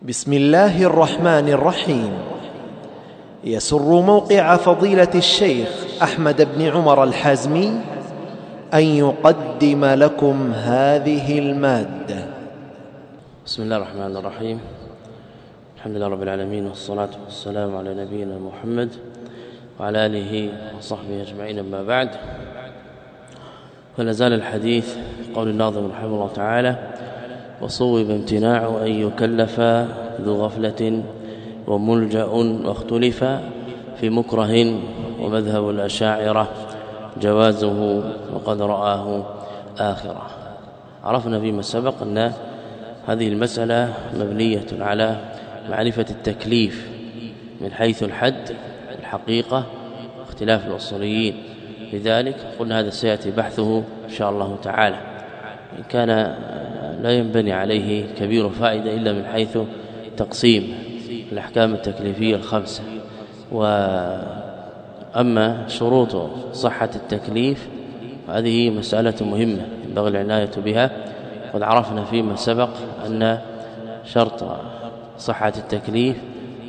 بسم الله الرحمن الرحيم. يسر موقع فضيلة الشيخ أحمد بن عمر الحازمي أن يقدم لكم هذه المادة. بسم الله الرحمن الرحيم. الحمد لله رب العالمين والصلاة والسلام على نبينا محمد وعلى آله وصحبه أجمعين أما بعد. فلا زال الحديث قول الناظم رحمه الله تعالى وصوب امتناع أن يكلف ذو غفلة وملجأ واختلف في مكره ومذهب الأشاعرة. جوازه وقد رآه آخرة. عرفنا فيما سبق أن هذه المسألة مبنية على معرفة التكليف من حيث الحد الحقيقة اختلاف الأصوليين لذلك قلنا هذا سيأتي بحثه إن شاء الله تعالى. كان لا ينبني عليه كبير فائدة إلا من حيث تقسيم الأحكام التكليفية الخمسة. وأما شروط صحة التكليف هذه مسألة مهمة ينبغي العناية بها. قد عرفنا فيما سبق أن شرط صحة التكليف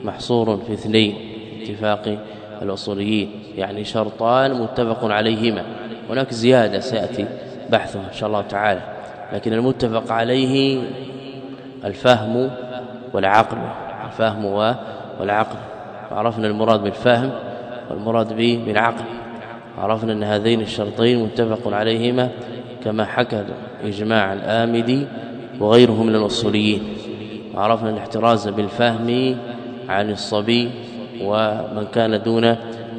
محصور في اثنين اتفاق الأصوليين يعني شرطان متفق عليهما. هناك زيادة سيأتي بحثها إن شاء الله تعالى. لكن المتفق عليه الفهم والعقل الفهم والعقل. عرفنا المراد بالفهم والمراد به بالعقل. عرفنا أن هذين الشرطين متفق عليهما كما حكى اجماع الآمدي وغيره من الأصوليين. عرفنا الاحتراز بالفهم عن الصبي ومن كان دون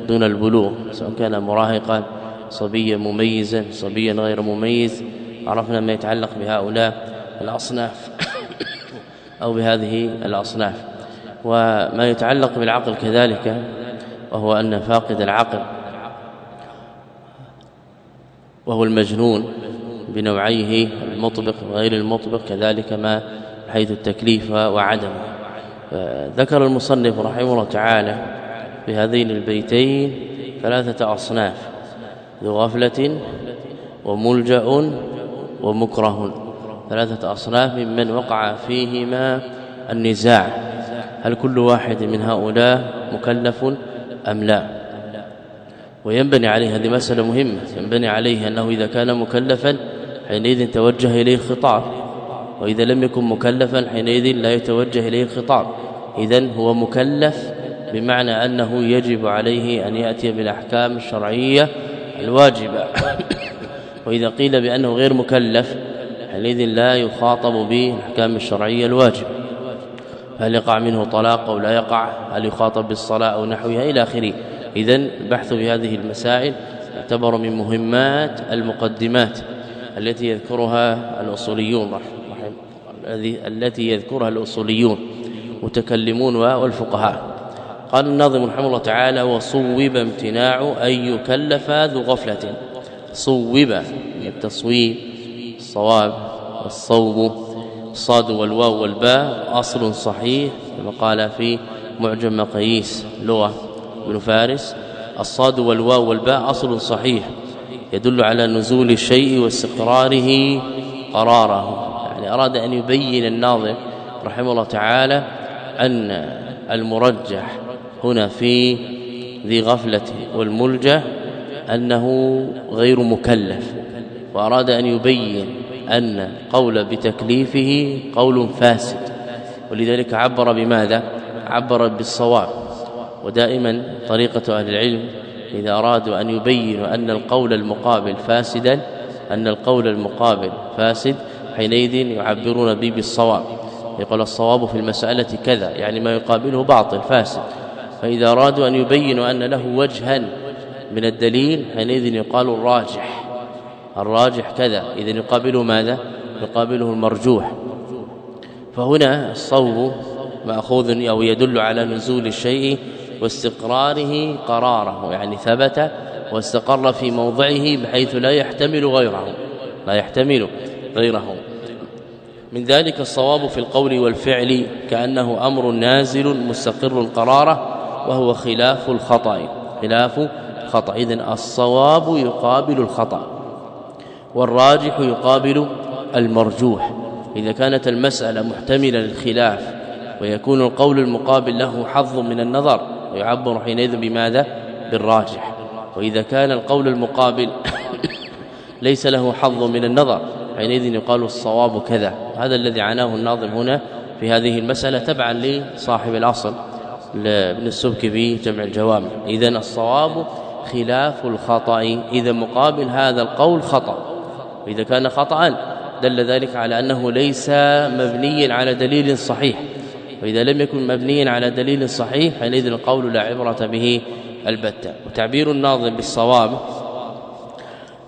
دون البلوغ سواء كان مراهقا صبيا مميزا صبيا غير مميز. عرفنا ما يتعلق بهؤلاء الأصناف أو بهذه الأصناف. وما يتعلق بالعقل كذلك وهو أن فاقد العقل وهو المجنون بنوعيه المطبق وغير المطبق كذلك ما حيث التكليف وعدمه. ذكر المصنف رحمه الله تعالى في هذين البيتين ثلاثة أصناف. ذو غفلة وملجأ ومكره. ثلاثة أصناف ممن وقع فيهما النزاع. هل كل واحد من هؤلاء مكلف أم لا؟ وينبني عليه هذه مسألة مهمة ينبني عليه أنه إذا كان مكلفا حينئذ توجه إليه الخطاب. وإذا لم يكن مكلفا حينئذ لا يتوجه إليه الخطاب. إذا هو مكلف بمعنى أنه يجب عليه أن يأتي بالأحكام الشرعية الواجبة وإذا قيل بأنه غير مكلف حينئذ لا يخاطب بالأحكام الشرعية الواجب. هل يقع منه طلاق أو لا يقع؟ هل يخاطب بالصلاة أو نحوها؟ إلى آخره. اذا البحث في هذه المسائل يعتبر من مهمات المقدمات التي يذكرها الأصوليون التي يذكرها الأصوليون متكلمون والفقهاء. قال الناظم رحمه الله تعالى وصوب امتناع أن يكلف ذو غفلة. صوب التصويب الصواب والصوب الصاد والواو والباء أصل صحيح كما قال في معجم مقاييس لغة ابن فارس. الصاد والواو والباء أصل صحيح يدل على نزول الشيء واستقراره قراره. يعني أراد أن يبين الناظم رحمه الله تعالى أن المرجح هنا في ذي غفلة والملجه أنه غير مكلف وأراد أن يبين أن قول بتكليفه قول فاسد ولذلك عبر بماذا؟ عبر بالصواب ودائما طريقة أهل العلم إذا أرادوا أن يبينوا أن القول المقابل فاسدا أن القول المقابل فاسد حينئذ يعبرون به بالصواب يقول الصواب في المسألة كذا يعني ما يقابله باطل فاسد. فإذا أرادوا أن يبينوا أن له وجها من الدليل حينئذ يقال الراجح. الراجح كذا اذا يقابله ماذا؟ يقابله المرجوح. فهنا الصوب مأخوذ أو يدل على نزول الشيء واستقراره قراره يعني ثبت واستقر في موضعه بحيث لا يحتمل غيره لا يحتمل غيره. من ذلك الصواب في القول والفعل كأنه أمر نازل مستقر قراره وهو خلاف الخطأ. خلاف الخطأ. إذن الصواب يقابل الخطأ. والراجح يقابل المرجوح. إذا كانت المسألة محتملة للخلاف ويكون القول المقابل له حظ من النظر ويعبر حينئذ بماذا؟ بالراجح. وإذا كان القول المقابل ليس له حظ من النظر حينئذ يقال الصواب كذا. هذا الذي عناه الناظم هنا في هذه المسألة تبعا لصاحب الأصل. لابن السبك في جمع الجوامع. اذا الصواب خلاف الخطأ. إذا مقابل هذا القول خطأ. وإذا كان خطأ دل ذلك على أنه ليس مبنيا على دليل صحيح. وإذا لم يكن مبنيا على دليل صحيح حينئذ القول لا عبرة به البتة. وتعبير الناظم بالصواب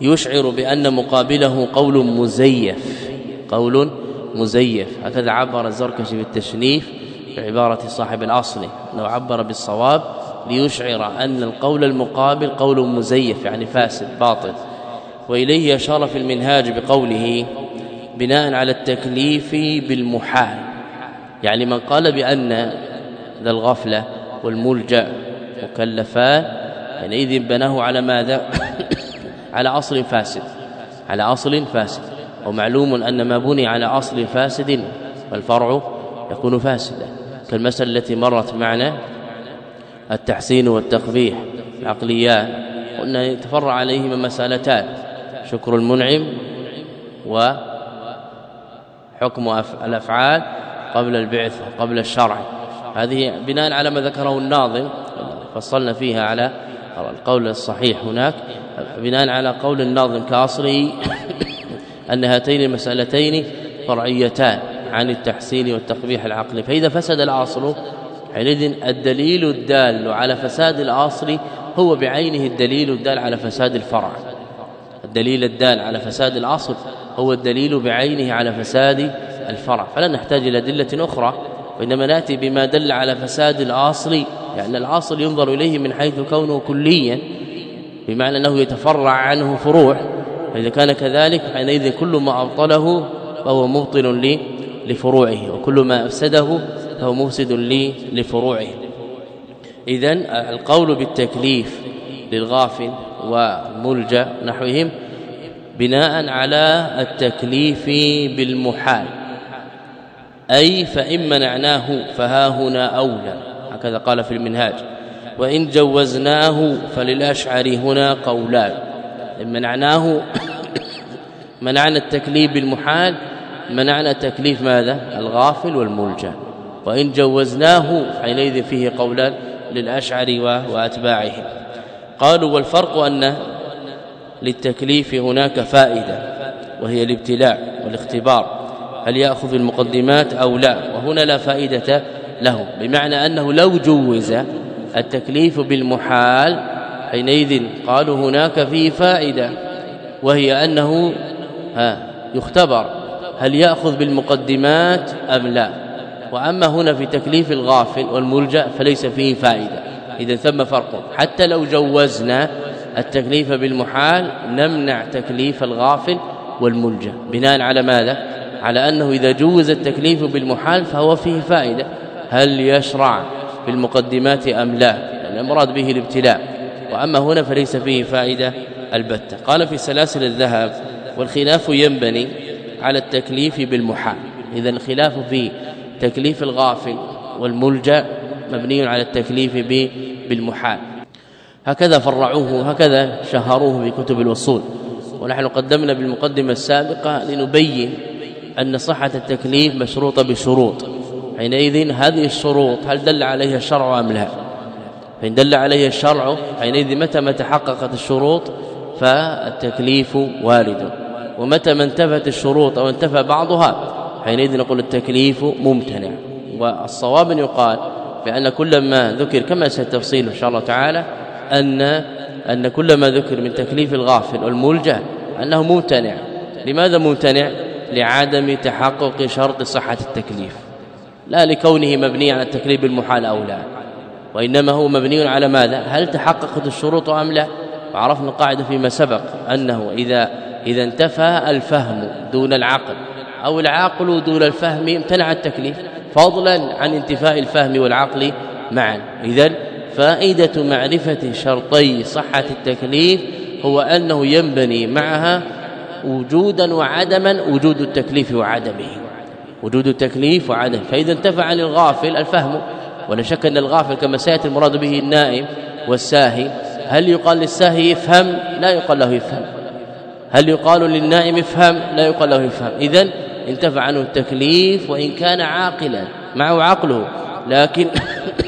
يشعر بأن مقابله قول مزيف. قول مزيف. هكذا عبر الزركشي بالتشنيف. بعبارة صاحب الأصل لو عبر بالصواب ليشعر أن القول المقابل قول مزيف يعني فاسد باطل. وإليه أشار في المنهاج بقوله بناء على التكليف بالمحال. يعني من قال بأن ذا الغفلة والملجأ مكلفان حينئذ بناه على ماذا؟ على أصل فاسد على أصل فاسد. ومعلوم أن ما بني على أصل فاسد فالفرع يكون فاسدا. كالمساله التي مرت معنا التحسين والتقبيح العقليات قلنا يتفرع عليهما مسألتان شكر المنعم وحكم الأفعال قبل البعثه قبل الشرع. هذه بناء على ما ذكره الناظم فصلنا فيها على القول الصحيح هناك. بناء على قول الناظم كأصله أن هاتين المسألتين فرعيتان. عن التحسين والتقبيح العقلي. فإذا فسد الاصل حينئذ الدليل الدال على فساد الاصل هو بعينه الدليل الدال على فساد الفرع. الدليل الدال على فساد الاصل هو الدليل بعينه على فساد الفرع. فلا نحتاج إلى ادله أخرى وإنما نأتي بما دل على فساد الاصل لأن يعني الاصل ينظر إليه من حيث كونه كليا بمعنى أنه يتفرع عنه فروع. فإذا كان كذلك حينئذ كل ما أبطله فهو مبطل لفروعه وكل ما أفسده فهو مفسد لفروعه. اذا القول بالتكليف للغافل وملجأ نحوهم بناء على التكليف بالمحال. أي فإن منعناه فها هنا أولى هكذا قال في المنهاج. وإن جوزناه فللأشعر هنا قولان. إن منعناه منعنا التكليف بالمحال منعنا تكليف ماذا؟ الغافل والملجأ. وإن جوزناه حينئذ فيه قولان للأشعر وأتباعهم. قالوا والفرق أن للتكليف هناك فائدة وهي الابتلاء والاختبار. هل يأخذ المقدمات أو لا؟ وهنا لا فائدة له بمعنى أنه لو جوز التكليف بالمحال حينئذ قالوا هناك فيه فائدة وهي أنه ها يختبر. هل يأخذ بالمقدمات أم لا؟ وأما هنا في تكليف الغافل والملجأ فليس فيه فائدة. إذا ثم فرق حتى لو جوزنا التكليف بالمحال نمنع تكليف الغافل والملجأ. بناء على ماذا؟ على أنه إذا جوز التكليف بالمحال فهو فيه فائدة. هل يشرع بالمقدمات أم لا؟ يعني المراد به الابتلاء. وأما هنا فليس فيه فائدة البتة. قال في سلاسل الذهب والخلاف ينبني على التكليف بالمحال. إذا الخلاف في تكليف الغافل والملجأ مبني على التكليف بالمحال. هكذا فرعوه هكذا شهروه في كتب الوصول. ونحن قدمنا بالمقدمة السابقة لنبين أن صحة التكليف مشروطة بشروط. حينئذ هذه الشروط هل دل عليها الشرع أم لا؟ فإن دل عليها الشرع حينئذ متى ما تحققت الشروط فالتكليف وارد. ومتى ما انتفت الشروط أو انتفى بعضها حينئذ نقول التكليف ممتنع. والصواب أن يقال بأن كل ما ذكر كما سيتفصيل إن شاء الله تعالى أن أن كل ما ذكر من تكليف الغافل والملجا أنه ممتنع. لماذا ممتنع؟ لعدم تحقق شرط صحة التكليف. لا لكونه مبني على التكليف بالمحال أو لا. وإنما هو مبني على ماذا؟ هل تحققت الشروط أم لا؟ وعرفنا القاعدة فيما سبق أنه إذا انتفى الفهم دون العقل أو العقل دون الفهم امتنع التكليف فضلا عن انتفاء الفهم والعقل معا. اذا فائدة معرفة شرطي صحة التكليف هو أنه ينبني معها وجودا وعدما وجود التكليف وعدمه. وجود التكليف وعدم فإذا انتفع عن الغافل الفهم. ولا شك أن الغافل كما سيأتي المراد به النائم والساهي. هل يقال للساهي يفهم؟ لا يقال له يفهم. هل يقال للنائم افهم؟ لا يقال له يفهم اذا انتفع عنه التكليف وإن كان عاقلا. معه عقله. لكن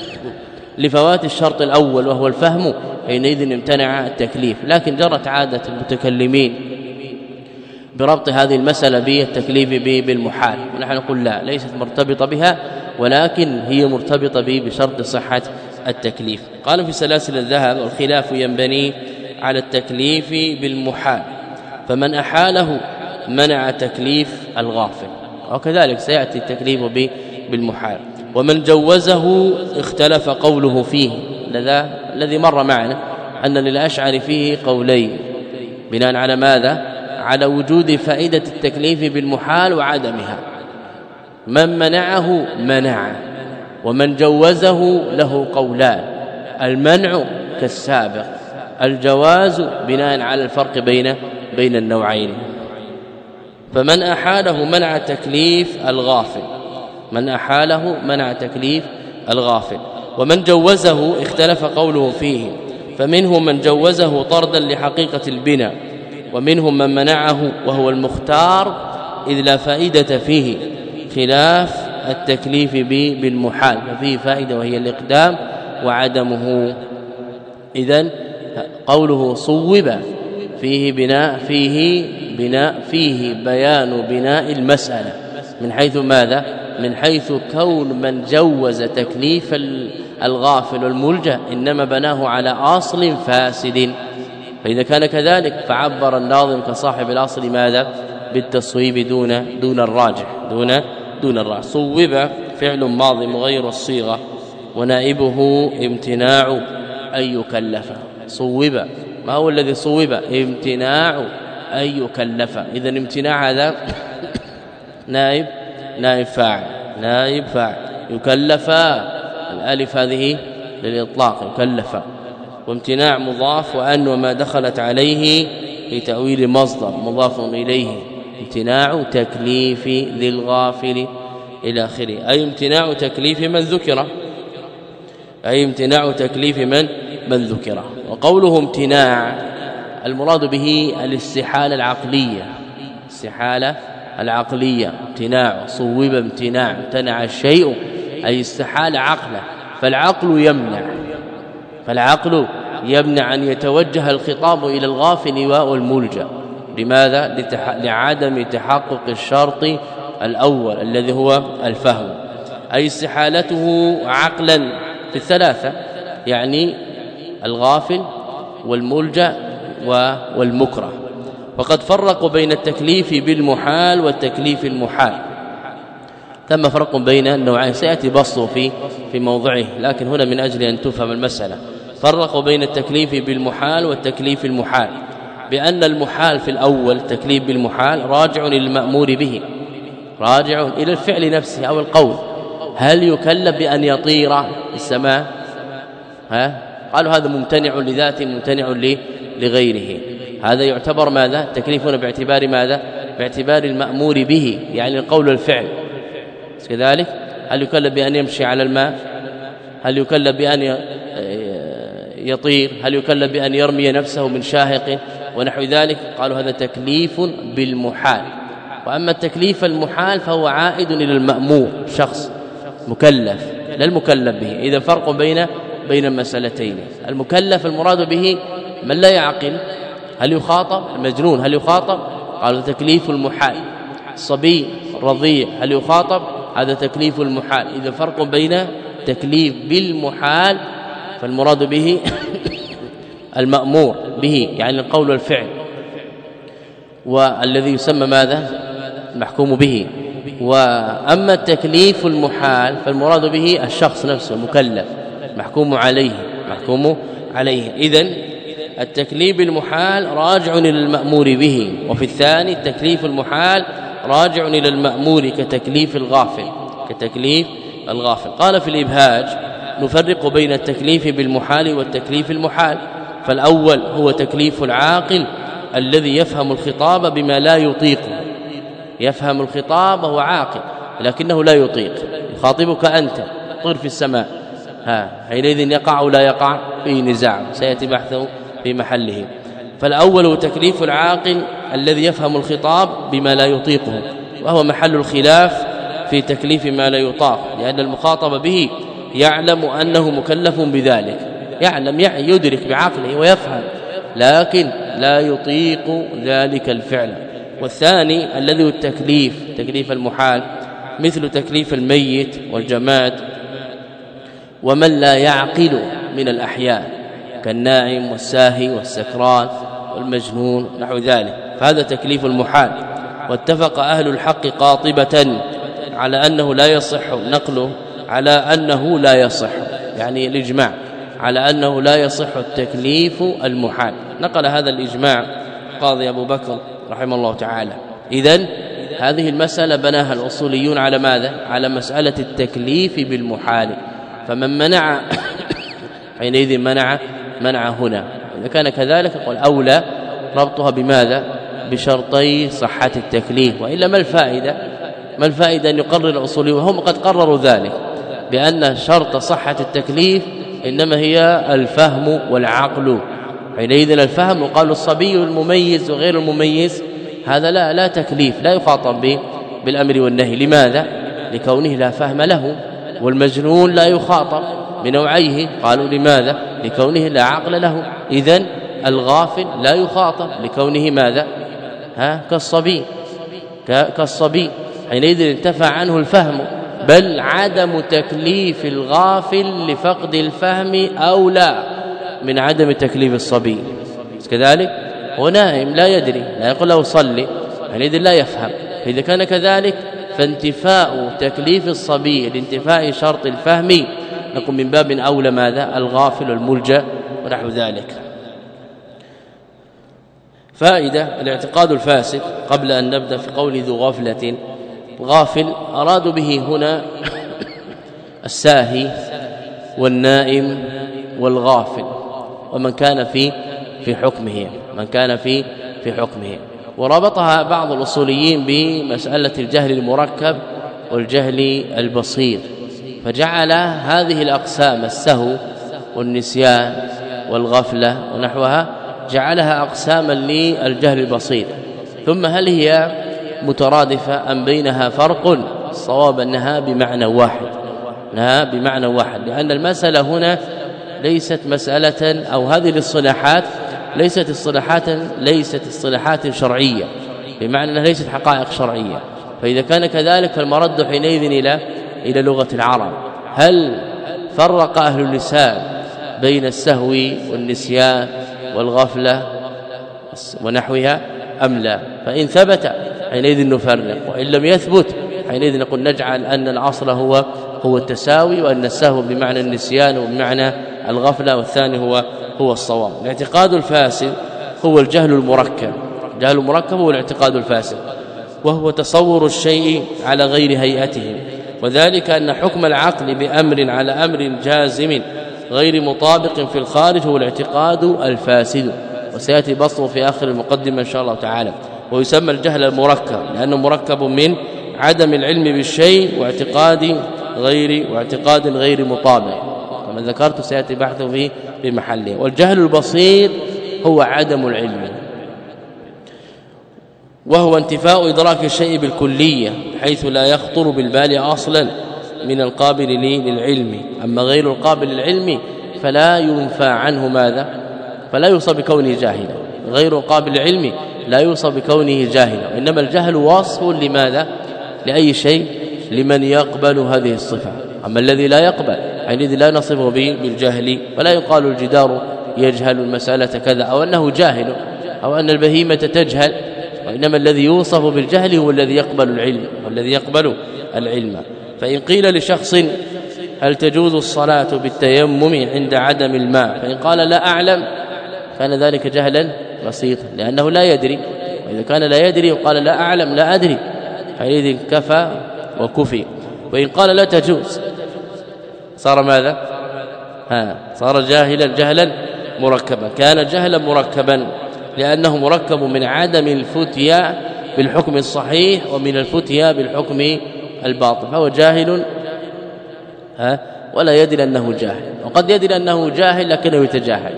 لفوات الشرط الأول وهو الفهم حينئذ امتنع التكليف. لكن جرت عادة المتكلمين بربط هذه المسألة بالتكليف بالمحال. ونحن نقول لا ليست مرتبطة بها ولكن هي مرتبطة به بشرط صحة التكليف. قال في سلاسل الذهب الخلاف ينبني على التكليف بالمحال. فمن أحاله منع تكليف الغافل. وكذلك سيأتي التكليف بالمحال. ومن جوزه اختلف قوله فيه. لذا الذي مر معنا أن للأشعر فيه قولين. بناء على ماذا؟ على وجود فائدة التكليف بالمحال وعدمها. من منعه منع. ومن جوزه له قولان. المنع كالسابق. الجواز بناء على الفرق بين بين النوعين. فمن أحاله منع تكليف الغافل. من أحاله منع تكليف الغافل. ومن جوزه اختلف قوله فيه. فمنهم من جوزه طردا لحقيقة البناء. ومنهم من منعه وهو المختار إذ لا فائدة فيه. خلاف التكليف بالمحال. ففيه فائدة وهي الإقدام وعدمه. إذا قوله صوب فيه بناء فيه بناء فيه بيان بناء المسألة. من حيث ماذا؟ من حيث كون من جوز تكليف الغافل والملجأ إنما بناه على أصل فاسد. فإذا كان كذلك فعبر الناظم كصاحب الأصل ماذا؟ بالتصويب دون دون الراجح دون دون الراجح. صوب فعل ماض غير الصيغة ونائبه امتناع أن يكلف. صوب ما هو الذي صوب؟ امتناع أن يكلف. اذا امتناع هذا نائب نائب فاعل نائب فاعل. يكلف. الألف هذه للإطلاق يكلف. وامتناع مضاف وأن وما دخلت عليه في تاويل مصدر مضاف إليه. امتناع تكليف ذي الغافل إلى آخره. أي امتناع تكليف من ذكر. أي امتناع تكليف من؟ من ذكر وقوله امتناع المراد به الاستحالة العقلية. استحالة العقلية. امتناع صوب امتناع امتنع الشيء أي استحال عقله. فالعقل يمنع. فالعقل يمنع أن يتوجه الخطاب إلى الغافل والملجأ. لماذا؟ لعدم تحقق الشرط الأول الذي هو الفهم. أي استحالته عقلا. في الثلاثة يعني الغافل والملجأ والمكره. وقد فرقوا بين التكليف بالمحال والتكليف المحال. ثم فرق بين النوعين سيأتي بسطه في في موضعه لكن هنا من أجل أن تفهم المسألة. فرقوا بين التكليف بالمحال والتكليف المحال. بأن المحال في الأول تكليف بالمحال راجع للمأمور به. راجع إلى الفعل نفسه أو القول. هل يكلف بأن يطير السماء؟ ها؟ قالوا هذا ممتنع لذاته ممتنع لغيره. هذا يعتبر ماذا؟ تكليفنا باعتبار ماذا؟ باعتبار المأمور به يعني القول والفعل. كذلك هل يكلف بأن يمشي على الماء؟ هل يكلف بأن يطير؟ هل يكلف بأن يرمي نفسه من شاهق؟ ونحو ذلك قالوا هذا تكليف بالمحال. وأما التكليف المحال فهو عائد إلى المأمور شخص. مكلف لا المكلف به. إذا فرق بين بين المسألتين. المكلف المراد به من لا يعقل هل يخاطب؟ المجنون هل يخاطب؟ قالوا تكليف المحال. الصبي الرضيع هل يخاطب؟ هذا تكليف المحال. إذا فرق بين تكليف بالمحال فالمراد به المأمور به يعني القول والفعل. والذي يسمى ماذا؟ المحكوم به. وأما التكليف المحال فالمراد به الشخص نفسه المكلف محكوم عليه محكوم عليه. اذا التكليف المحال راجع إلى المأمور به وفي الثاني التكليف المحال راجع إلى المأمور كتكليف الغافل كتكليف الغافل. قال في الإبهاج نفرق بين التكليف بالمحال والتكليف المحال. فالأول هو تكليف العاقل الذي يفهم الخطاب بما لا يطيقه. يفهم الخطاب وهو عاقل لكنه لا يطيق. يخاطبك أنت طير في السماء. ها حينئذ يقع ولا يقع؟ في نزاع. سيأتي بحثه في محله. فالأول تكليف العاقل الذي يفهم الخطاب بما لا يطيقه وهو محل الخلاف في تكليف ما لا يطاق لأن المخاطب به يعلم أنه مكلف بذلك. يعلم يدرك بعقله ويفهم لكن لا يطيق ذلك الفعل. والثاني الذي هو التكليف تكليف المحال مثل تكليف الميت والجماد ومن لا يعقل من الأحياء كالنائم والساهي والسكران والمجنون نحو ذلك. فهذا تكليف المحال. واتفق أهل الحق قاطبة على أنه لا يصح نقله على أنه لا يصح يعني الإجماع على أنه لا يصح التكليف المحال. نقل هذا الإجماع قاضي أبو بكر رحمه الله تعالى. إذا هذه المسألة بناها الأصوليون على ماذا؟ على مسألة التكليف بالمحال. فمن منع حينئذ منع منع هنا. إذا كان كذلك قل أولى ربطها بماذا؟ بشرطي صحة التكليف. وإلا ما الفائدة؟ ما الفائدة أن يقرر الأصولي وهم قد قرروا ذلك. بأن شرط صحة التكليف إنما هي الفهم والعقل. حينئذ الفهم وقالوا الصبي المميز وغير المميز. هذا لا لا تكليف لا يخاطب به بالأمر والنهي. لماذا؟ لكونه لا فهم له والمجنون لا يخاطب بنوعيه. قالوا لماذا؟ لكونه لا عقل له. اذا الغافل لا يخاطب لكونه ماذا؟ ها؟ كالصبي كالصبي. حينئذ انتفع عنه الفهم. بل عدم تكليف الغافل لفقد الفهم اولى من عدم تكليف الصبي. كذلك هو نائم لا يدري لا يقول له صلي. حينئذ لا يفهم. فإذا كان كذلك فانتفاء تكليف الصبي لانتفاء شرط الفهم نقول من باب أولى ماذا؟ الغافل الملجا ونحو ذلك. فائدة الاعتقاد الفاسد قبل أن نبدأ في قول ذو غفلة. غافل ارادوا به هنا الساهي والنائم والغافل. ومن كان في في حكمه من كان في في حكمه. وربطها بعض الأصوليين بمسألة الجهل المركب والجهل البصير. فجعل هذه الأقسام السهو والنسيان والغفلة ونحوها جعلها أقساما للجهل البصير. ثم هل هي مترادفة أم بينها فرق؟ الصواب أنها بمعنى واحد. أنها بمعنى واحد لأن المسألة هنا ليست مسألة أو هذه الاصطلاحات ليست اصطلاحات ليست اصطلاحات شرعية بمعنى أنها ليست حقائق شرعية. فإذا كان كذلك فالمرد حينئذ إلى إلى لغة العرب. هل فرق أهل اللسان بين السهو والنسيان والغفلة ونحوها؟ أم لا؟ فإن ثبت حينئذ نفرق وإن لم يثبت حينئذ نقول نجعل أن الأصل هو هو التساوي وأن السهو بمعنى النسيان وبمعنى الغفلة والثاني هو هو الصواب. الاعتقاد الفاسد هو الجهل المركب. الجهل المركب هو الاعتقاد الفاسد وهو تصور الشيء على غير هيئته. وذلك أن حكم العقل بأمر على أمر جازم غير مطابق في الخارج هو الاعتقاد الفاسد. وسيأتي بسطه في آخر المقدمة إن شاء الله تعالى. ويسمى الجهل المركب لأنه مركب من عدم العلم بالشيء واعتقاد غير واعتقاد غير مطابق. كما ذكرت سيأتي بحثه في في محله. والجهل البصير هو عدم العلم. وهو انتفاء إدراك الشيء بالكلية حيث لا يخطر بالبال أصلا من القابل للعلم. أما غير القابل للعلم فلا ينفى عنه ماذا؟ فلا يوصى بكونه جاهلا. غير قابل للعلم لا يوصى بكونه جاهلا. وانما الجهل وصف لماذا؟ لأي شيء؟ لمن يقبل هذه الصفة. أما الذي لا يقبل حينئذ لا نصفه بالجهل ولا يقال الجدار يجهل المسألة كذا أو أنه جاهل أو أن البهيمة تجهل وإنما الذي يوصف بالجهل هو الذي يقبل العلم والذي يقبل العلم. فإن قيل لشخص هل تجوز الصلاة بالتيمم عند عدم الماء فإن قال لا أعلم كان ذلك جهلا بسيطا لأنه لا يدري وإذا كان لا يدري وقال لا أعلم لا أدري حينئذ كفى وكفي. وإن قال لا تجوز صار ماذا؟ ها صار جاهلا جهلا مركبا. كان جهلا مركبا لأنه مركب من عدم الفتيا بالحكم الصحيح ومن الفتيا بالحكم الباطل فهو جاهل ها ولا يدري أنه جاهل. وقد يدري أنه جاهل لكنه يتجاهل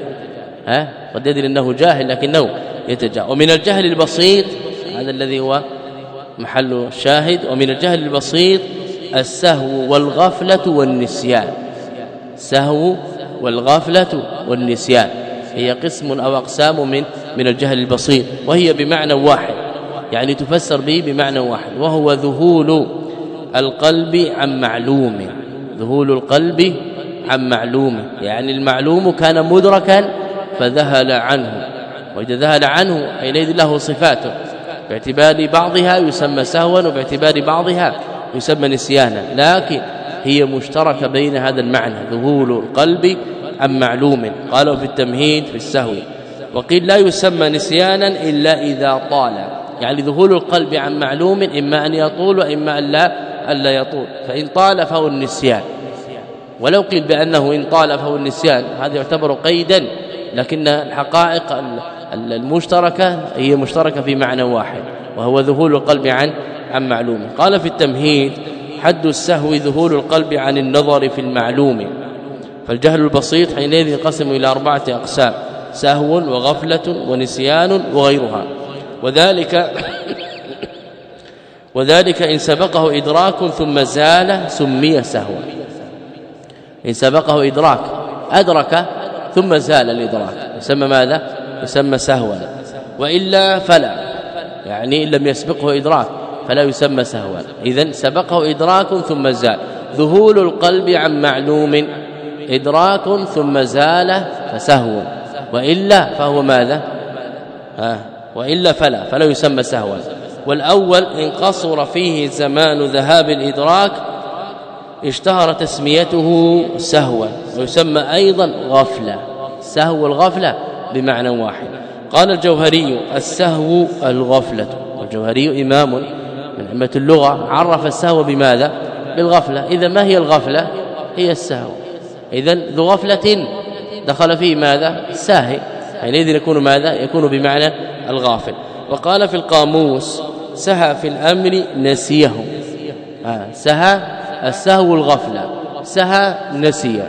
ها قد يدري أنه جاهل لكنه يتجاهل. ومن الجهل البسيط هذا الذي هو محل الشاهد ومن الجهل البسيط السهو والغفلة والنسيان. سهو والغفلة والنسيان. هي قسم أو أقسام من من الجهل البسيط وهي بمعنى واحد. يعني تفسر به بمعنى واحد وهو ذهول القلب عن معلوم. ذهول القلب عن معلوم. يعني المعلوم كان مدركا فذهل عنه. وإذا ذهل عنه حينئذ له صفاته. باعتبار بعضها يسمى سهوا وباعتبار بعضها يسمى نسيانا لكن هي مشتركة بين هذا المعنى ذهول القلب عن معلوم. قالوا في التمهيد في السهو. وقيل لا يسمى نسيانا إلا إذا طال. يعني ذهول القلب عن معلوم إما أن يطول وإما أن لا الا يطول. فإن طال فهو النسيان. ولو قيل بأنه إن طال فهو النسيان هذا يعتبر قيدا. لكن الحقائق المشتركة هي مشتركة في معنى واحد وهو ذهول القلب عن عن معلوم. قال في التمهيد حد السهو ذهول القلب عن النظر في المعلوم. فالجهل البسيط حينئذ ينقسم إلى أربعة أقسام سهو وغفلة ونسيان وغيرها. وذلك وذلك إن سبقه إدراك ثم زال سمي سهوا إن سبقه إدراك أدرك ثم زال الإدراك. يسمى ماذا؟ يسمى سهوا. وإلا فلا يعني إن لم يسبقه إدراك. فلا يسمى سهوا. إذا سبقه إدراك ثم زال. ذهول القلب عن معلوم. إدراك ثم زال فسهو. وإلا فهو ماذا؟ ها؟ وإلا فلا. فلا يسمى سهوا. والأول إن قصر فيه زمان ذهاب الإدراك اشتهر تسميته سهوا. ويسمى أيضا غفلة. سهو الغفلة بمعنى واحد. قال الجوهري السهو الغفلة. والجوهري إمام. من أئمه اللغة عرف السهو بماذا؟ بالغفلة. إذا ما هي الغفلة؟ هي السهو. اذا ذو غفله دخل فيه ماذا؟ ساهي. حينئذ يكون ماذا؟ يكون بمعنى الغافل. وقال في القاموس سهى في الأمر نسيه. آه سهى السهو الغفله سهى نسي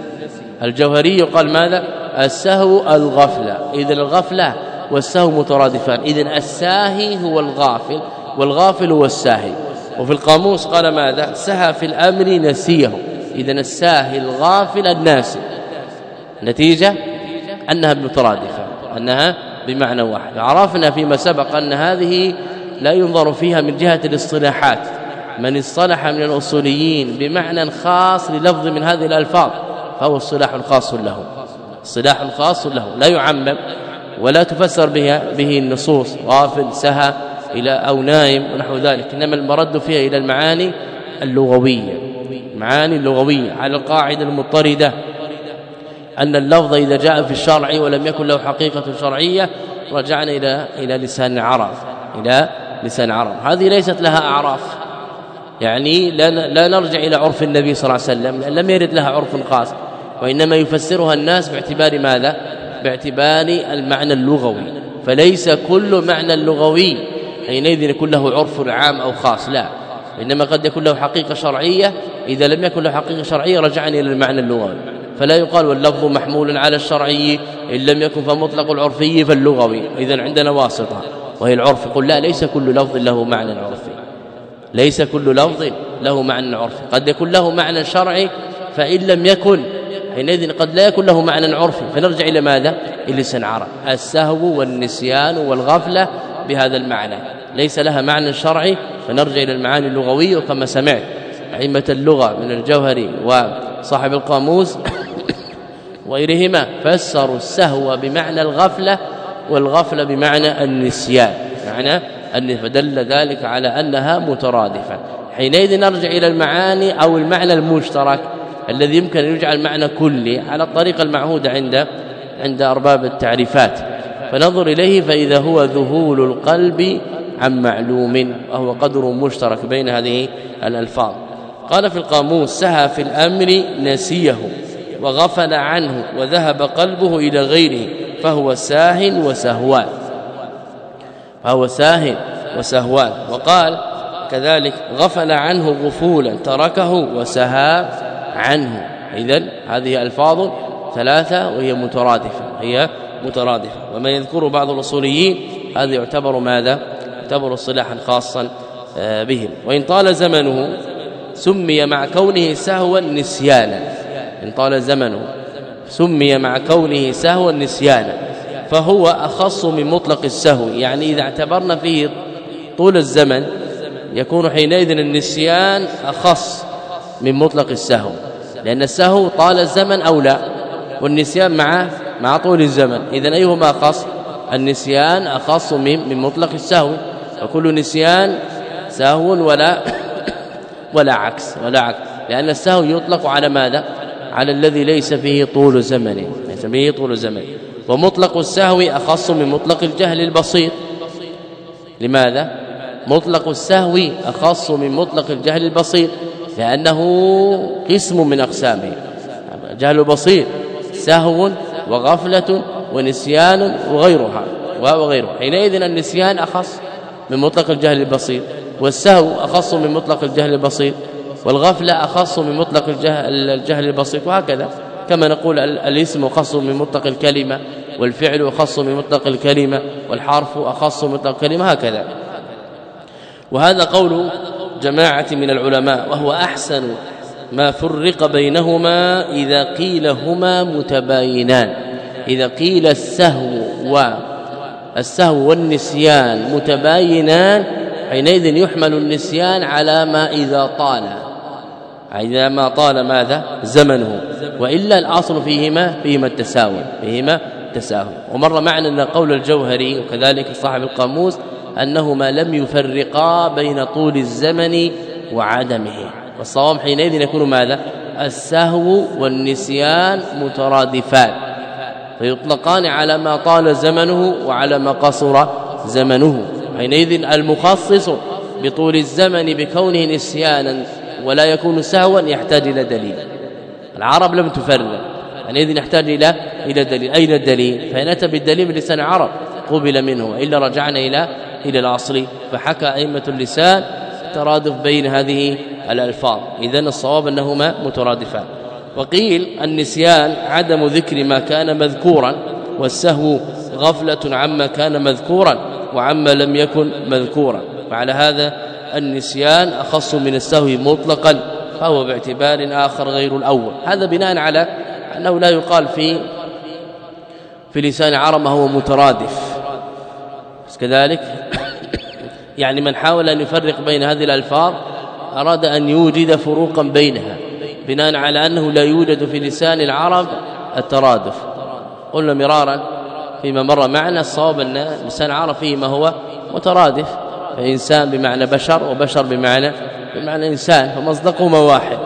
الجوهري قال ماذا؟ السهو الغفلة. اذا الغفلة والسهو مترادفان. اذا الساهي هو الغافل. والغافل هو الساهي وفي القاموس قال ماذا؟ سهى في الأمر نسيه. إذا الساهي الغافل الناسي نتيجه أنها مترادفة. أنها بمعنى واحد. عرفنا فيما سبق أن هذه لا ينظر فيها من جهة الاصطلاحات. من اصطلح من الأصوليين بمعنى خاص للفظ من هذه الألفاظ فهو اصطلاح خاص له اصطلاح خاص له لا يعمم ولا تفسر بها به النصوص. غافل سهى إلى أو نائم ونحو ذلك. إنما المرد فيها إلى المعاني اللغوية. معاني اللغوية على القاعدة المضطردة. أن اللفظ إذا جاء في الشرع ولم يكن له حقيقة شرعية رجعنا إلى إلى لسان العرب. إلى لسان العرب. هذه ليست لها أعراف. يعني لا لا نرجع إلى عرف النبي صلى الله عليه وسلم. لم يرد لها عرف خاص. وإنما يفسرها الناس باعتبار ماذا؟ باعتبار المعنى اللغوي. فليس كل معنى لغوي حينئذ يكون له عرف عام أو خاص لا. إنما قد يكون له حقيقة شرعية إذا لم يكن له حقيقة شرعية رجعني إلى المعنى اللغوي. فلا يقال واللفظ محمول على الشرعي إن لم يكن فمطلق العرفي فاللغوي. إذا عندنا واسطة وهي العرف. قل لا ليس كل لفظ له معنى عرفي. ليس كل لفظ له معنى عرفي. قد يكون له معنى شرعي فإن لم يكن حينئذ قد لا يكون له معنى عرفي. فنرجع إلى ماذا؟ إلى لسان عرب. السهو والنسيان والغفلة بهذا المعنى. ليس لها معنى شرعي فنرجع إلى المعاني اللغوية وكما سمعت. أئمة اللغة من الجوهري وصاحب القاموس وغيرهما فسروا السهو بمعنى الغفلة والغفلة بمعنى النسيان. معنى أن فدل ذلك على أنها مترادفة. حينئذ نرجع إلى المعاني أو المعنى المشترك الذي يمكن أن يجعل معنى كلي على الطريقة المعهوده عند عند أرباب التعريفات. فننظر إليه فإذا هو ذهول القلب عن معلوم وهو قدر مشترك بين هذه الألفاظ. قال في القاموس سهى في الأمر نسيه وغفل عنه وذهب قلبه إلى غيره فهو ساه وسهوان. فهو ساه وسهوان. وقال كذلك غفل عنه غفولا تركه وسهى عنه. اذا هذه ألفاظ ثلاثة وهي مترادفة هي مترادفة. وما يذكر بعض الأصوليين هذا يعتبر ماذا؟ يعتبر اصطلاحا خاصا آه، بهم. وإن طال زمنه سمي مع كونه سهوا نسيانا. إن طال زمنه سمي مع كونه سهوا نسيانا. فهو أخص من مطلق السهو. يعني إذا اعتبرنا فيه طول الزمن يكون حينئذ النسيان أخص من مطلق السهو. لأن السهو طال الزمن أو لا والنسيان مع مع طول الزمن. اذا أيهما أخص؟ النسيان أخص من من مطلق السهو. وكل نسيان سهو ولا ولا عكس ولا عكس. لأن السهو يطلق على ماذا؟ على الذي ليس فيه طول زمن ليس فيه طول زمن. ومطلق السهو أخص من مطلق الجهل البسيط. لماذا؟ مطلق السهو أخص من مطلق الجهل البسيط لأنه قسم من أقسامه. جهل بسيط سهو وغفلة ونسيان وغيرها وغيره حينئذ النسيان أخص من مطلق الجهل البسيط والسهو أخص من مطلق الجهل البسيط والغفلة أخص من مطلق الجهل, الجهل البسيط وهكذا. كما نقول الاسم أخص من مطلق الكلمة والفعل أخص من مطلق الكلمة والحرف أخص من مطلق الكلمة هكذا وهذا قول جماعة من العلماء وهو أحسن ما فرق بينهما إذا قيل هما متباينان. إذا قيل السهو والسهو والنسيان متباينان حينئذ يحمل النسيان على ما إذا طال. إذا ما طال ماذا؟ زمنه. وإلا الأصل فيهما فيهما التساوي فيهما التساهل. ومر معنا أن قول الجوهري وكذلك صاحب القاموس انهما لم يفرقا بين طول الزمن وعدمه. والصواب حينئذ يكون ماذا؟ السهو والنسيان مترادفان. فيطلقان على ما طال زمنه وعلى ما قصر زمنه. حينئذ المخصص بطول الزمن بكونه نسيانا ولا يكون سهوا يحتاج إلى دليل. العرب لم تفرق. حينئذ نحتاج إلى إلى دليل. أين الدليل؟ فإن أتى بالدليل بلسان العرب قبل منه إلا رجعنا إلى إلى الأصل. فحكى أئمة اللسان ترادف بين هذه الألفاظ. اذا الصواب أنهما مترادفان. وقيل النسيان عدم ذكر ما كان مذكورا والسهو غفلة عما كان مذكورا وعما لم يكن مذكورا وعلى هذا النسيان أخص من السهو مطلقا فهو باعتبار آخر غير الأول هذا بناء على أنه لا يقال في في لسان عرب هو مترادف بس كذلك يعني من حاول أن يفرق بين هذه الألفاظ أراد أن يوجد فروقا بينها بناء على أنه لا يوجد في لسان العرب الترادف. قلنا مرارا فيما مر معنا الصواب أن لسان العرب فيه ما هو مترادف. فإنسان بمعنى بشر وبشر بمعنى بمعنى إنسان فمصدقهما واحد.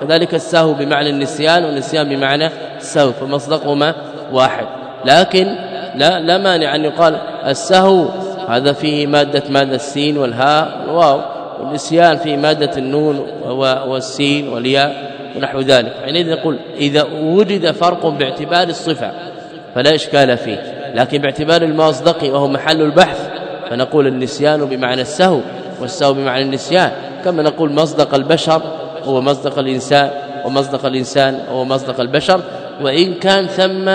كذلك السهو بمعنى النسيان والنسيان بمعنى السهو فمصدقهما واحد. لكن لا لا مانع أن يقال السهو هذا فيه مادة مادة السين والهاء والواو والنسيان فيه مادة النون والسين والياء. ونحو ذلك. يعني نقول إذا وجد فرق باعتبار الصفة فلا إشكال فيه. لكن باعتبار المصدق وهو محل البحث فنقول النسيان بمعنى السهو والسهو بمعنى النسيان. كما نقول مصدق البشر هو مصدق الإنسان ومصدق الإنسان هو مصدق البشر. وإن كان ثم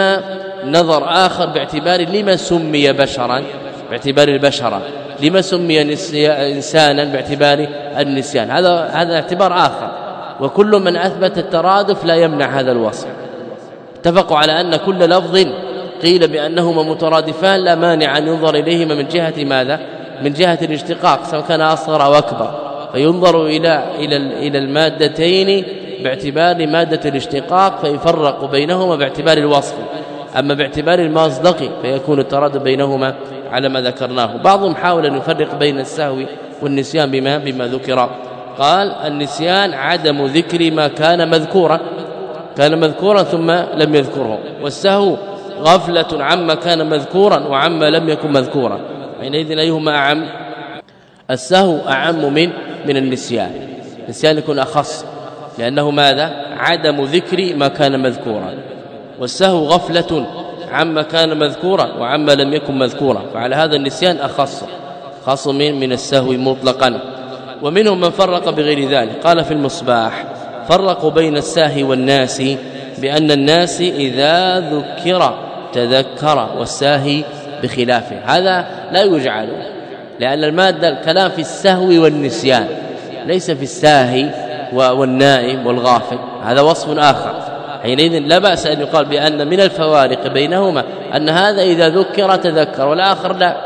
نظر آخر باعتبار لما سمي بشرا باعتبار البشرة لما سمي انسانا باعتبار النسيان. هذا هذا اعتبار آخر. وكل من أثبت الترادف لا يمنع هذا الوصف. اتفقوا على أن كل لفظ قيل بأنهما مترادفان لا مانع أن ينظر إليهما من جهة ماذا؟ من جهة الاشتقاق سواء كان أصغر أو أكبر. فينظر إلى إلى إلى المادتين باعتبار مادة الاشتقاق فيفرق بينهما باعتبار الوصف. أما باعتبار المصدق فيكون الترادف بينهما على ما ذكرناه. بعضهم حاول أن يفرق بين السهو والنسيان بما بما ذكر. قال النسيان عدم ذكر ما كان مذكورا كان مذكورا ثم لم يذكره والسهو غفلة عما كان مذكورا وعما لم يكن مذكورا حينئذ أيهما أعم؟ السهو أعم من من النسيان النسيان يكون أخص لأنه ماذا؟ عدم ذكر ما كان مذكورا والسهو غفلة عما كان مذكورا وعما لم يكن مذكورا فعلى هذا النسيان أخص خاص من من السهو مطلقا. ومنهم من فرق بغير ذلك. قال في المصباح فرقوا بين الساهي والناس بأن الناس إذا ذكر تذكر والساهي بخلافه هذا لا يجعل لأن المادة الكلام في السهو والنسيان ليس في الساهي والنائم والغافل. هذا وصف آخر. حينئذ لا بأس أن يقال بأن من الفوارق بينهما أن هذا إذا ذكر تذكر والآخر لا.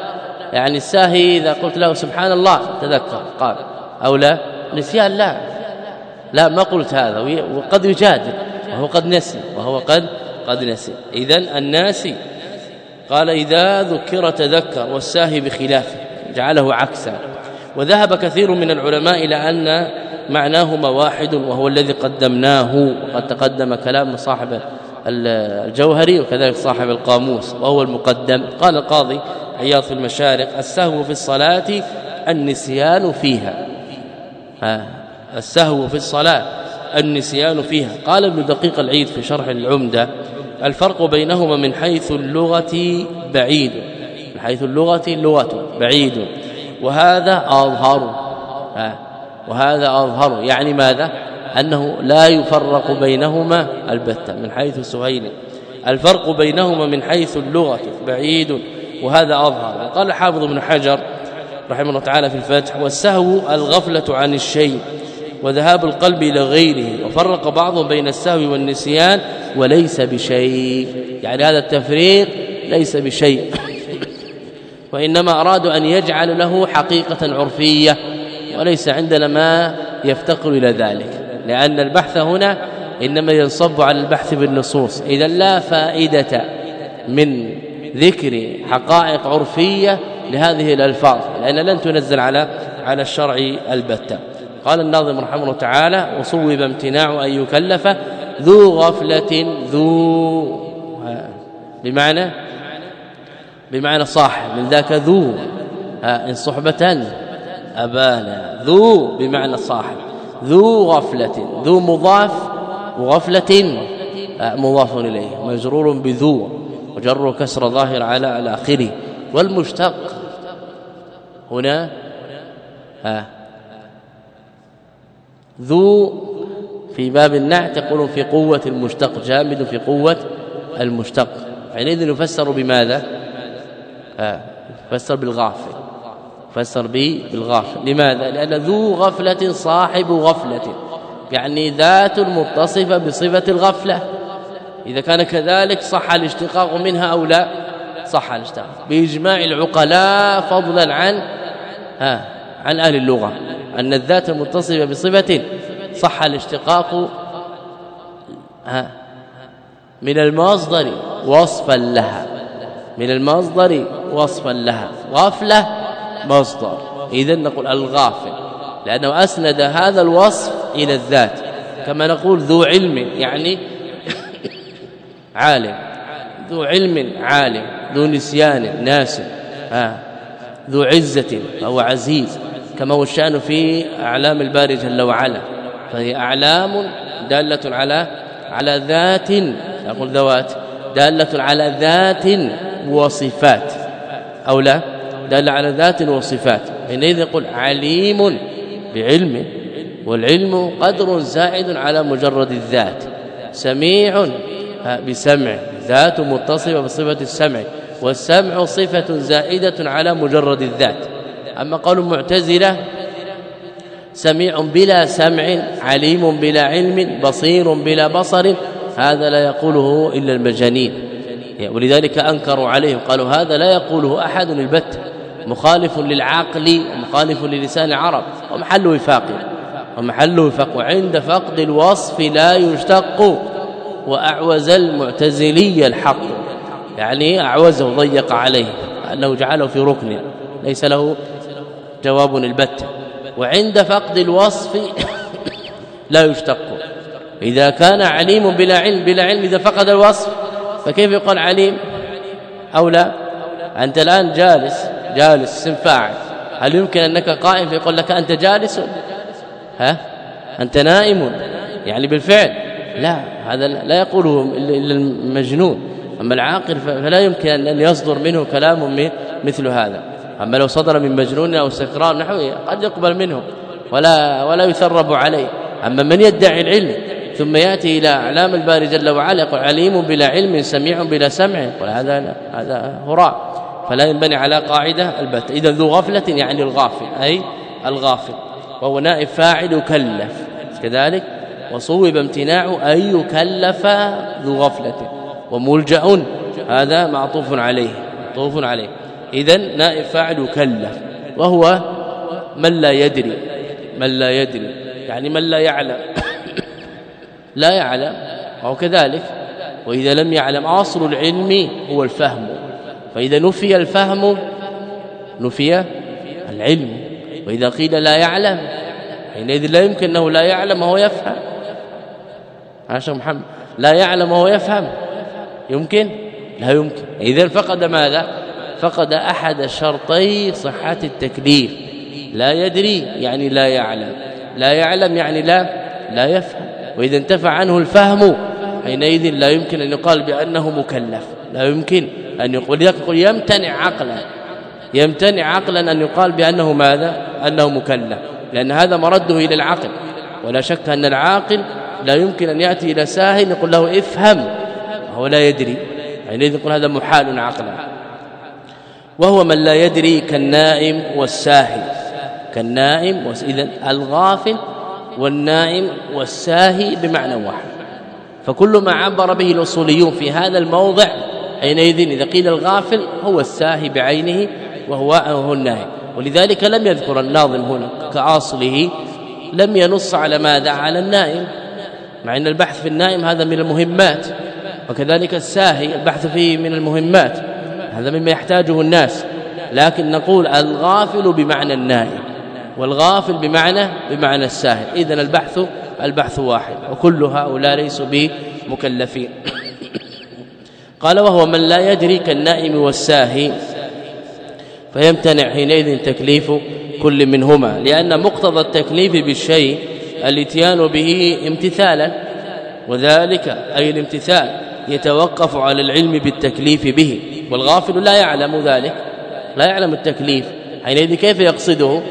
يعني الساهي إذا قلت له سبحان الله تذكر قال أو لا؟ نسيان لا. لا ما قلت هذا. وقد يجادل. وهو قد نسي. وهو قد قد نسي. اذا الناسي قال إذا ذكر تذكر والساهي بخلافه جعله عكسا. وذهب كثير من العلماء إلى أن معناهما واحد وهو الذي قدمناه. وقد تقدم كلام صاحب الجوهري وكذلك صاحب القاموس وهو المقدم. قال القاضي عياض في المشارق السهو في الصلاة النسيان فيها. ها السهو في الصلاة النسيان فيها. قال ابن دقيق العيد في شرح العمدة الفرق بينهما من حيث اللغة بعيد من حيث اللغة لغة بعيد. وهذا أظهر وهذا أظهر. يعني ماذا؟ أنه لا يفرق بينهما البتة من حيث سهيل الفرق بينهما من حيث اللغة بعيد وهذا أظهر. قال حافظ بن حجر رحمه الله تعالى في الفتح والسهو الغفلة عن الشيء وذهاب القلب إلى غيره وفرق بعضهم بين السهو والنسيان وليس بشيء. يعني هذا التفريق ليس بشيء. وإنما أرادوا أن يجعل له حقيقة عرفية وليس عندنا ما يفتقر إلى ذلك. لأن البحث هنا إنما ينصب على البحث بالنصوص. إذا لا فائدة من ذكر حقائق عرفية لهذه الألفاظ لأن لن تنزل على على الشرع البتة. قال الناظم رحمه الله تعالى وصوب امتناع أن يكلف ذو غفلة ذو بمعنى بمعنى صاحب من ذاك ذو. إن صحبة ابانا ذو بمعنى صاحب. ذو غفلة ذو مضاف وغفلة مضاف إليه مجرور بذو وجر كسر ظاهر على آخره. والمشتق هنا ها. ذو في باب النعت تقول في قوة المشتق جامد في قوة المشتق. حينئذ يفسر بماذا؟ ها يفسر بالغافل يفسر به بالغافل لماذا؟ لأن ذو غفلة صاحب غفلة يعني ذات متصفه بصفة الغفلة. إذا كان كذلك صح الاشتقاق منها أو لا؟ صح الاشتقاق. بإجماع العقلاء فضلا عن عن أهل اللغة أن الذات المتصفة بصفة صح الاشتقاق من المصدر وصفا لها من المصدر وصفا لها غفلة مصدر. اذا نقول الغافل لأنه أسند هذا الوصف إلى الذات كما نقول ذو علم يعني عالم ذو علم عالم ذو نسيان ناس ها. ذو عزة فهو عزيز كما هو الشأن في أعلام الباري جل وعلا. فهي أعلام دالة على على ذات نقول ذوات دالة على ذات وصفات. أو لا؟ دالة على ذات وصفات. حينئذ يقول عليم بعلم والعلم قدر زائد على مجرد الذات. سميع بسمع ذات متصفة بصفة السمع. والسمع صفة زائدة على مجرد الذات. أما قول المعتزله سميع بلا سمع عليم بلا علم بصير بلا بصر هذا لا يقوله إلا المجانين. ولذلك أنكروا عليهم قالوا هذا لا يقوله أحد البت مخالف للعقل ومخالف للسان العرب ومحل وفاق ومحل وفاق وعند فقد الوصف لا يشتق وأعوز المعتزلي الحق. يعني اعوزه ضيق عليه أنه جعله في ركن ليس له جواب البت وعند فقد الوصف لا يشتق. إذا كان عليم بلا علم بلا علم إذا فقد الوصف فكيف يقال عليم؟ أو لا؟ أنت الآن جالس جالس اسم فاعل. هل يمكن أنك قائم فيقول لك أنت جالس؟ ها؟ أنت نائم؟ يعني بالفعل. لا هذا لا يقوله إلا المجنون. أما العاقل فلا يمكن أن يصدر منه كلام مثل هذا. أما لو صدر من مجنون أو سكران نحوه قد يقبل منه ولا ولا يثرب عليه. أما من يدعي العلم ثم يأتي إلى أعلام الباري جل وعلا يقول عليم بلا علم سميع بلا سمع يقول هذا هراء. فلا ينبني على قاعدة البت إذا ذو غفلة يعني الغافل أي الغافل. وهو نائب فاعل يكلف كذلك وصوب امتناع أن يكلف ذو غفلة. وملجأ هذا معطوف عليه معطوف عليه. اذا نائب فاعل يكلف وهو من لا يدري من لا يدري يعني من لا يعلم. لا يعلم وهو كذلك. وإذا لم يعلم أصل العلم هو الفهم. فإذا نفي الفهم نفي العلم. وإذا قيل لا يعلم حينئذ لا يمكن أنه لا يعلم وهو يفهم. عاشر محمد لا يعلم وهو يفهم. يمكن؟ لا يمكن. اذا فقد ماذا؟ فقد أحد شرطي صحة التكليف لا يدري يعني لا يعلم. لا يعلم يعني لا لا يفهم. وإذا انتفع عنه الفهم حينئذ لا يمكن أن يقال بأنه مكلف. لا يمكن أن يقول. يقول يمتنع عقلا. يمتنع عقلا أن يقال بأنه ماذا؟ أنه مكلف. لأن هذا مرده إلى العقل. ولا شك أن العاقل لا يمكن أن يأتي إلى ساهل يقول له افهم. وهو لا يدري يعني يقول هذا محال عقلا. وهو من لا يدري كالنائم والساهي كالنائم اذا الغافل والنائم والساهي بمعنى واحد. فكل ما عبر به الأصوليون في هذا الموضع حينئذ إذا قيل الغافل هو الساهي بعينه وهو هو النائم. ولذلك لم يذكر الناظم هنا كأصله لم ينص على ماذا؟ على النائم. مع إن البحث في النائم هذا من المهمات. وكذلك الساهي البحث فيه من المهمات هذا مما يحتاجه الناس. لكن نقول الغافل بمعنى النائم والغافل بمعنى بمعنى الساهل اذا البحث البحث واحد وكل هؤلاء ليسوا بمكلفين. قال وهو من لا يدري كالنائم والساهي فيمتنع حينئذ تكليف كل منهما لأن مقتضى التكليف بالشيء الاتيان به امتثالا وذلك أي الامتثال. يتوقف على العلم بالتكليف به. والغافل لا يعلم ذلك. لا يعلم التكليف. حينئذ كيف يقصده؟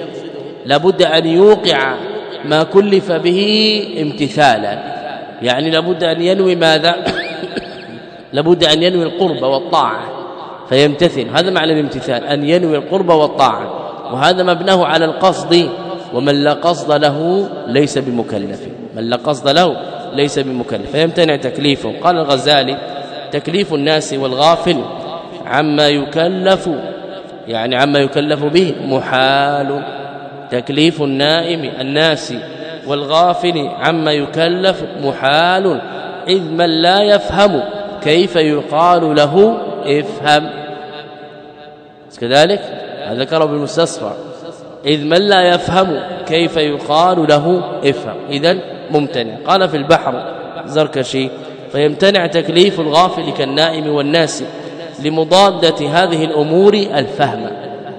لابد أن يوقع ما كلف به امتثالا. يعني لابد أن ينوي ماذا؟ لابد أن ينوي القرب والطاعة. فيمتثل. هذا معنى الامتثال. أن ينوي القرب والطاعة. وهذا مبناه على القصد. ومن لا قصد له ليس بمكلف. من لا قصد له ليس بمكلف. فيمتنع تكليفه. قال الغزالي تكليف الناس والغافل عما يكلف يعني عما يكلف به محال. تكليف النائم الناس والغافل عما يكلف محال. إذ من لا يفهم كيف يقال له افهم. كذلك ذكره بالمستصفى إذ من لا يفهم كيف يقال له افهم. اذا ممتنع قال في البحر زركشي فيمتنع تكليف الغافل كالنائم والناس لمضادة هذه الأمور الفهم.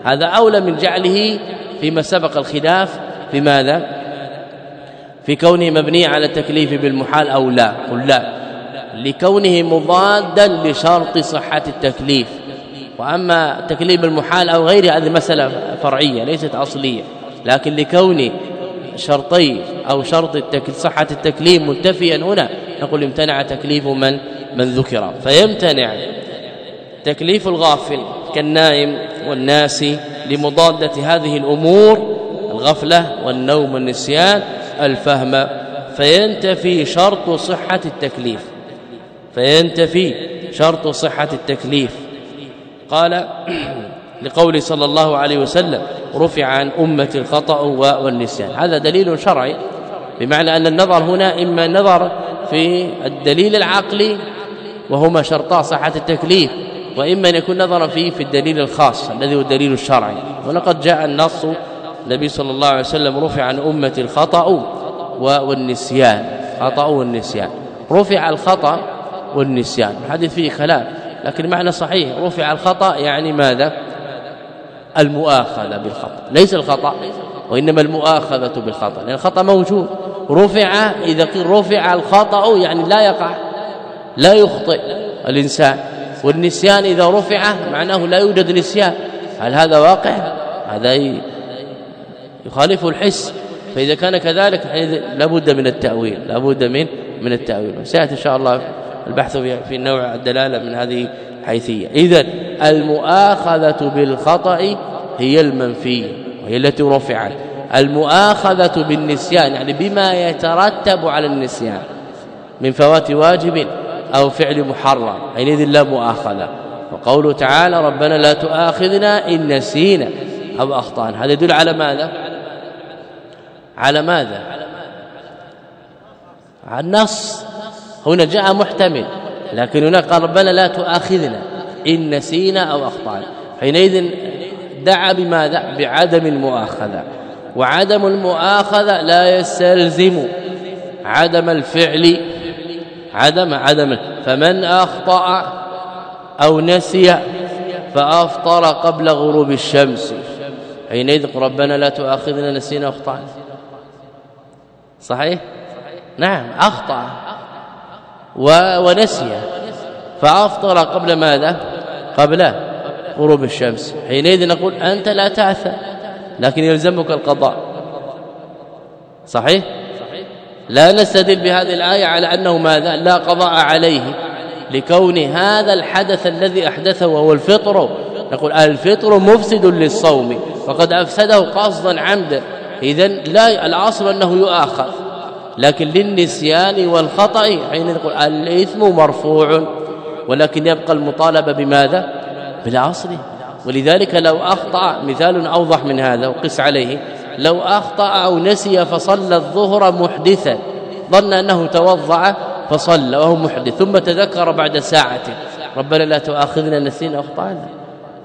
هذا أولى من جعله فيما سبق الخلاف في ماذا؟ في كونه مبني على التكليف بالمحال أو لا. قل لا. لكونه مضادا لشرط صحة التكليف. وأما تكليف المحال أو غيره هذه مسألة فرعية ليست أصلية. لكن لكون شرطي أو شرط صحة التكليف منتفيا هنا. نقول امتنع تكليف من من ذكر. فيمتنع تكليف الغافل كالنائم والناس لمضادة هذه الأمور الغفلة والنوم والنسيان الفهم. فينتفي شرط صحة التكليف. فينتفي شرط صحة التكليف. قال لقول صلى الله عليه وسلم رفع عن أمة الخطأ والنسيان. هذا دليل شرعي بمعنى أن النظر هنا إما نظر في الدليل العقلي وهما شرطا صحة التكليف وإما أن يكون نظرا فيه في الدليل الخاص الذي هو الدليل الشرعي. ولقد جاء النص النبي صلى الله عليه وسلم رفع عن أمة الخطأ والنسيان. خطأ والنسيان. رفع الخطأ والنسيان. الحديث فيه خلاف لكن معنى صحيح. رفع الخطأ يعني ماذا؟ المؤاخذة بالخطأ. ليس الخطأ وإنما المؤاخذة بالخطأ. لأن الخطأ موجود. رفع إذا قيل رفع الخطأ يعني لا يقع لا يخطئ الإنسان. والنسيان إذا رفع معناه لا يوجد نسيان. هل هذا واقع؟ هذا يخالف الحس. فإذا كان كذلك لابد من التأويل لابد من من التأويل. سيأتي إن شاء الله البحث في نوع الدلالة من هذه الحيثية. إذا المؤاخذة بالخطأ هي المنفية وهي التي رفعت. المؤاخذة بالنسيان يعني بما يترتب على النسيان من فوات واجب أو فعل محرم حينئذ لا مؤاخذة. وقوله تعالى ربنا لا تؤاخذنا إن نسينا أو أخطأنا هذا يدل على ماذا؟ على ماذا؟ على النص. هنا جاء محتمل. لكن هنا قال ربنا لا تؤاخذنا إن نسينا أو أخطأنا. حينئذ دعا بماذا بعدم المؤاخذة. وعدم المؤاخذة لا يستلزم عدم الفعل عدم عدم فمن أخطأ أو نسي فأفطر قبل غروب الشمس. حينئذ ربنا لا تؤاخذنا نسينا أخطأنا. صحيح؟ نعم أخطأ. ونسي. فأفطر قبل ماذا؟ قبل غروب الشمس. حينئذ نقول أنت لا تعثى لكن يلزمك القضاء. صحيح؟ لا نستدل بهذه الآية على أنه ماذا؟ لا قضاء عليه لكون هذا الحدث الذي أحدثه وهو الفطر. نقول الفطر مفسد للصوم فقد أفسده قصدا عمدا. اذا لا الأصل أنه يؤاخذ. لكن للنسيان والخطأ حين نقول الإثم مرفوع ولكن يبقى المطالبة بماذا؟ بالاصل ولذلك لو أخطأ مثال أوضح من هذا وقس عليه لو أخطأ أو نسي فصلى الظهر محدثا ظن أنه توضع فصلى وهو محدث ثم تذكر بعد ساعة ربنا لا تؤاخذنا نسينا أخطأنا.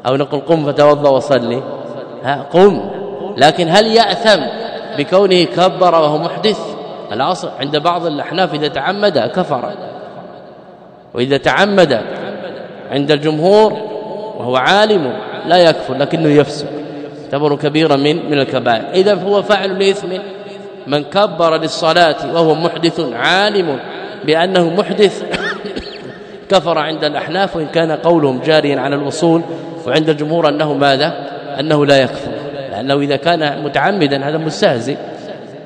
أو نقول قم فتوضأ وصلي. ها قم. لكن هل يأثم بكونه كبر وهو محدث؟ الاصل عند بعض الأحناف إذا تعمد كفر. وإذا تعمد عند الجمهور وهو عالم لا يكفر لكنه يفسق. تعتبر كبيرا من من الكبائر. إذا هو فاعل لإثم من كبر للصلاة وهو محدث عالم بأنه محدث كفر عند الأحناف وإن كان قولهم جاريا على الأصول وعند الجمهور أنه ماذا؟ أنه لا يكفر. لأنه إذا كان متعمدا هذا مستهزئ.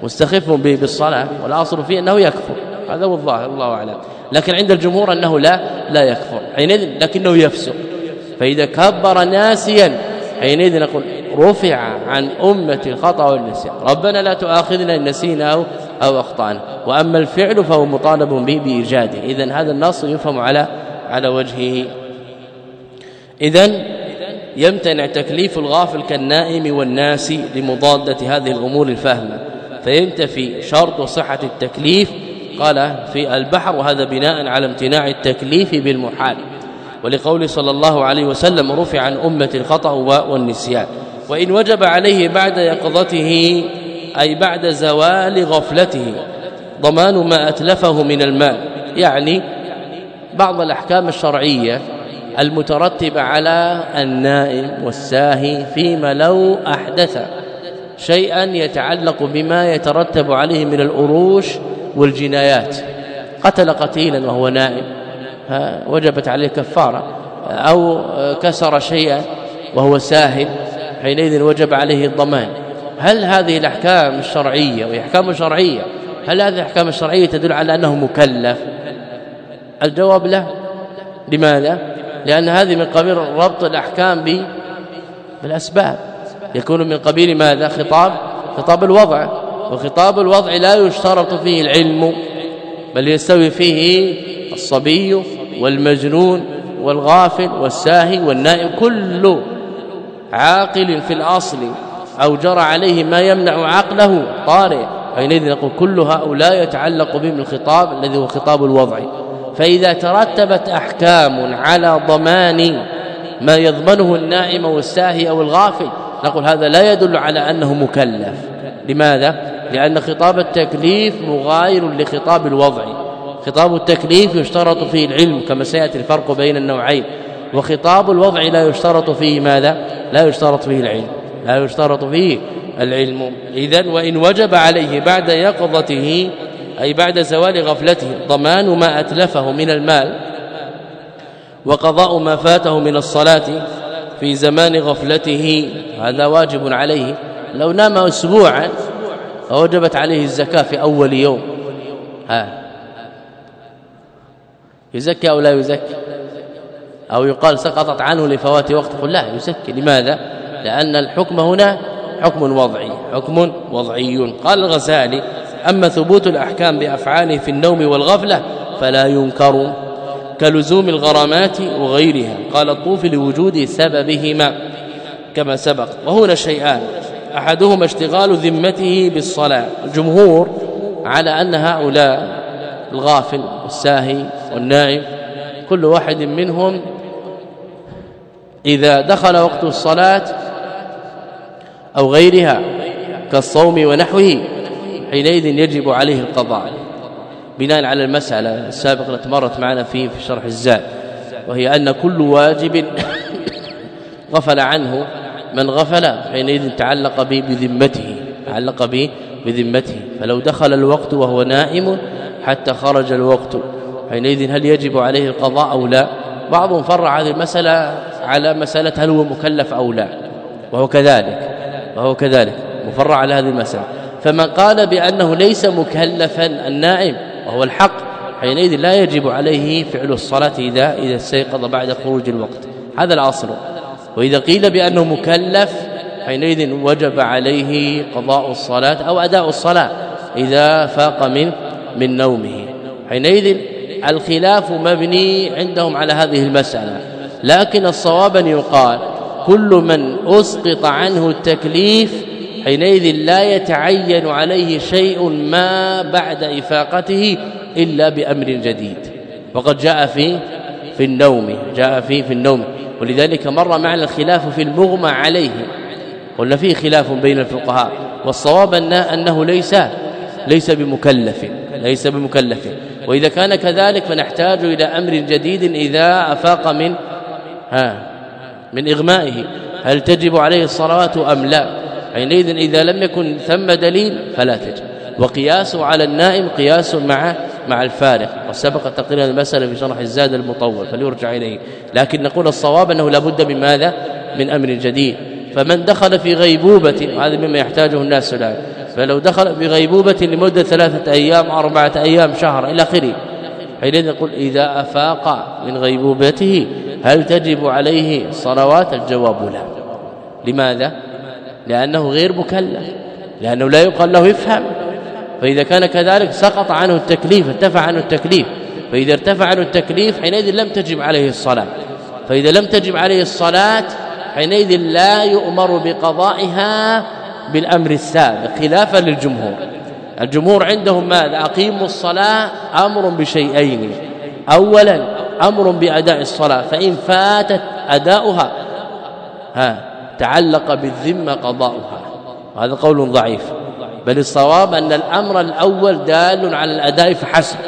مستخف بالصلاة والأصل فيه أنه يكفر. هذا هو الظاهر الله أعلم. لكن عند الجمهور أنه لا لا يكفر. حينئذ لكنه يفسق. فإذا كبر ناسيا حينئذ نقول رفع عن أمة الخطأ والنسيان. ربنا لا تؤاخذنا إن نسينا أو أو أخطأنا. وأما الفعل فهو مطالب به بإيجاده. اذا هذا النص يفهم على على وجهه. اذا يمتنع تكليف الغافل كالنائم والناس لمضادة هذه الأمور الفهمه فينتفي شرط صحة التكليف. قال في البحر وهذا بناء على امتناع التكليف بالمحال. ولقول صلى الله عليه وسلم رفع عن أمة الخطأ والنسيان. وإن وجب عليه بعد يقظته أي بعد زوال غفلته ضمان ما أتلفه من المال. يعني بعض الأحكام الشرعية المترتبة على النائم والساهي فيما لو أحدث. شيئا يتعلق بما يترتب عليه من الأروش والجنايات. قتل قتيلا وهو نائم. وجبت عليه كفارة. أو كسر شيئا وهو ساهل. حينئذ وجب عليه الضمان. هل هذه الأحكام الشرعية وهي احكام شرعية هل هذه الأحكام الشرعية تدل على أنه مكلف؟ الجواب لا. لماذا؟ لأن هذه من قبيل ربط الأحكام بالأسباب. يكون من قبيل ماذا؟ خطاب خطاب الوضع. وخطاب الوضع لا يشترط فيه العلم بل يستوي فيه الصبي والمجنون والغافل والساهي والنائم كل عاقل في الأصل أو جرى عليه ما يمنع عقله طارئ. حينئذ نقول كل هؤلاء يتعلق بهم الخطاب الذي هو خطاب الوضع. فإذا ترتبت أحكام على ضمان ما يضمنه النائم والساهي أو الغافل نقول هذا لا يدل على أنه مكلف. لماذا؟ لأن خطاب التكليف مغاير لخطاب الوضع. خطاب التكليف يشترط فيه العلم كما سيأتي الفرق بين النوعين. وخطاب الوضع لا يشترط فيه ماذا؟ لا يشترط فيه العلم. لا يشترط فيه العلم. اذا وإن وجب عليه بعد يقظته أي بعد زوال غفلته ضمان ما أتلفه من المال وقضاء ما فاته من الصلاة في زمان غفلته هذا واجب عليه. لو نام اسبوعا فوجبت عليه الزكاة في أول يوم. ها. يزكي أو لا يزكي؟ أو يقال سقطت عنه لفوات وقت قل لا يزكي. لماذا؟ لأن الحكم هنا حكم وضعي حكم وضعي. قال الغزالي أما ثبوت الأحكام بأفعاله في النوم والغفلة فلا ينكر. كلزوم الغرامات وغيرها. قال الطوف لوجود سببهما كما سبق. وهنا شيئان. أحدهما اشتغال ذمته بالصلاة. الجمهور على أن هؤلاء الغافل والساهي والنائم كل واحد منهم إذا دخل وقت الصلاة أو غيرها كالصوم ونحوه حينئذ يجب عليه القضاء. بناء على المسألة السابقة التي مرت معنا فيه في شرح الزاد وهي أن كل واجب غفل عنه من غفل حينئذ تعلق به بذمته تعلق به بذمته فلو دخل الوقت وهو نائم حتى خرج الوقت حينئذ هل يجب عليه القضاء أو لا؟ بعضهم فرع هذه المسألة على مسألة هل هو مكلف أو لا وهو كذلك وهو كذلك مفرع على هذه المسألة. فمن قال بأنه ليس مكلفا النائم وهو الحق حينئذ لا يجب عليه فعل الصلاة إذا إذا استيقظ بعد خروج الوقت. هذا الأصل. وإذا قيل بأنه مكلف حينئذ وجب عليه قضاء الصلاة أو أداء الصلاة إذا فاق من من نومه. حينئذ الخلاف مبني عندهم على هذه المسألة. لكن الصواب أن يقال كل من أسقط عنه التكليف حينئذ لا يتعين عليه شيء ما بعد إفاقته إلا بأمر جديد. وقد جاء في في النوم جاء في في النوم. ولذلك مر معنا الخلاف في المغمى عليه. قلنا فيه خلاف بين الفقهاء. والصواب أنه ليس ليس بمكلف ليس بمكلف. وإذا كان كذلك فنحتاج إلى أمر جديد إذا أفاق من ها من إغمائه. هل تجب عليه الصلوات أم لا؟ حينئذ إذا لم يكن ثم دليل فلا تجب وقياسه على النائم قياس مع مع الفارق. وسبق تقرير المسألة في شرح الزاد المطول فليرجع إليه. لكن نقول الصواب أنه لابد من ماذا؟ من أمر جديد. فمن دخل في غيبوبة هذا مما يحتاجه الناس الآن. فلو دخل في غيبوبة لمدة ثلاثة أيام أربعة أيام شهر إلى آخره. حينئذ نقول إذا أفاق من غيبوبته هل تجب عليه الصلوات الجواب لا. لماذا؟ لأنه غير مكلف لأنه لا يقال له افهم فإذا كان كذلك سقط عنه التكليف ارتفع عنه التكليف. فإذا ارتفع عنه التكليف حينئذ لم تجب عليه الصلاة. فإذا لم تجب عليه الصلاة حينئذ لا يؤمر بقضائها بالأمر السابق خلافا للجمهور. الجمهور عندهم ماذا؟ أقيموا الصلاة أمر بشيئين. اولا أمر بأداء الصلاة فإن فاتت أداؤها. ها؟ تعلق بالذمة قضاؤها. هذا قول ضعيف. بل الصواب أن الأمر الأول دال على الأداء فحسب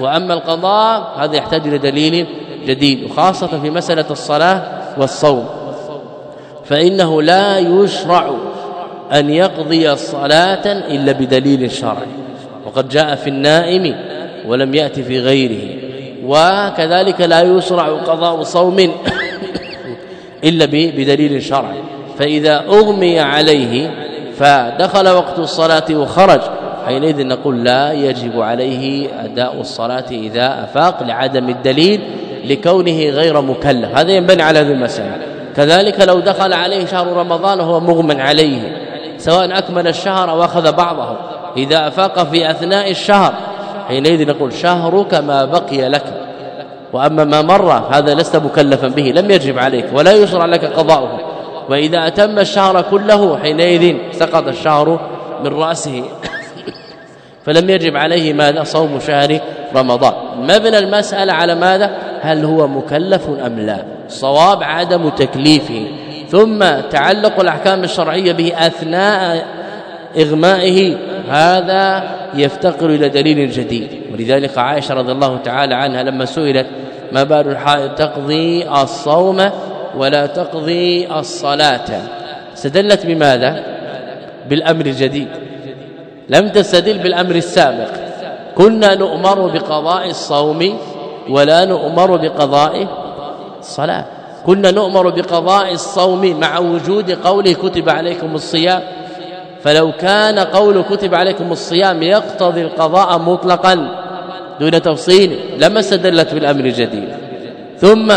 وأما القضاء هذا يحتاج إلى دليل جديد وخاصة في مسألة الصلاة والصوم. فإنه لا يشرع أن يقضي صلاة إلا بدليل شرعي. وقد جاء في النائم ولم يأتي في غيره. وكذلك لا يشرع قضاء صوم إلا بدليل شرعي. فإذا أغمي عليه فدخل وقت الصلاة وخرج. حينئذ نقول لا يجب عليه أداء الصلاة إذا أفاق لعدم الدليل لكونه غير مكلف. هذا ينبني على هذه المسألة. كذلك لو دخل عليه شهر رمضان وهو مغمى عليه سواء أكمل الشهر أو أخذ بعضه إذا أفاق في أثناء الشهر حينئذ نقول شهرك ما بقي لك. وأما ما مر هذا لست مكلفا به لم يجب عليك ولا يشرع لك قضاؤه. وإذا أتم الشهر كله حينئذ سقط الشهر من رأسه. فلم يجب عليه ماذا؟ صوم شهر رمضان. مبنى المسألة على ماذا؟ هل هو مكلف أم لا؟ صواب عدم تكليفه. ثم تعلق الأحكام الشرعية به أثناء إغمائه. هذا يفتقر إلى دليل جديد. ولذلك عائشة رضي الله تعالى عنها لما سئلت ما بال الحائض تقضي الصوم ولا تقضي الصلاة. استدلت بماذا؟ بالأمر الجديد. لم تستدل بالأمر السابق. كنا نؤمر بقضاء الصوم ولا نؤمر بقضاء الصلاة. كنا نؤمر بقضاء الصوم مع وجود قوله كتب عليكم الصيام. فلو كان قول كتب عليكم الصيام يقتضي القضاء مطلقا دون تفصيل لما استدلت بالأمر الجديد. ثم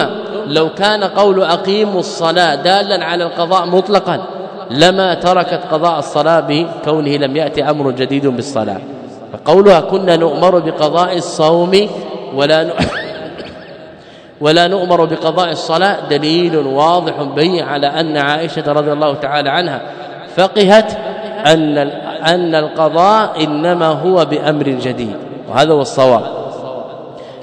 لو كان قول أقيموا الصلاة دالا على القضاء مطلقا لما تركت قضاء الصلاة بكونه لم يأتي أمر جديد بالصلاة. فقولها كنا نؤمر بقضاء الصوم ولا ولا نؤمر بقضاء الصلاة دليل واضح بين على أن عائشة رضي الله تعالى عنها فقهت أن أن القضاء إنما هو بأمر جديد. وهذا هو الصواب.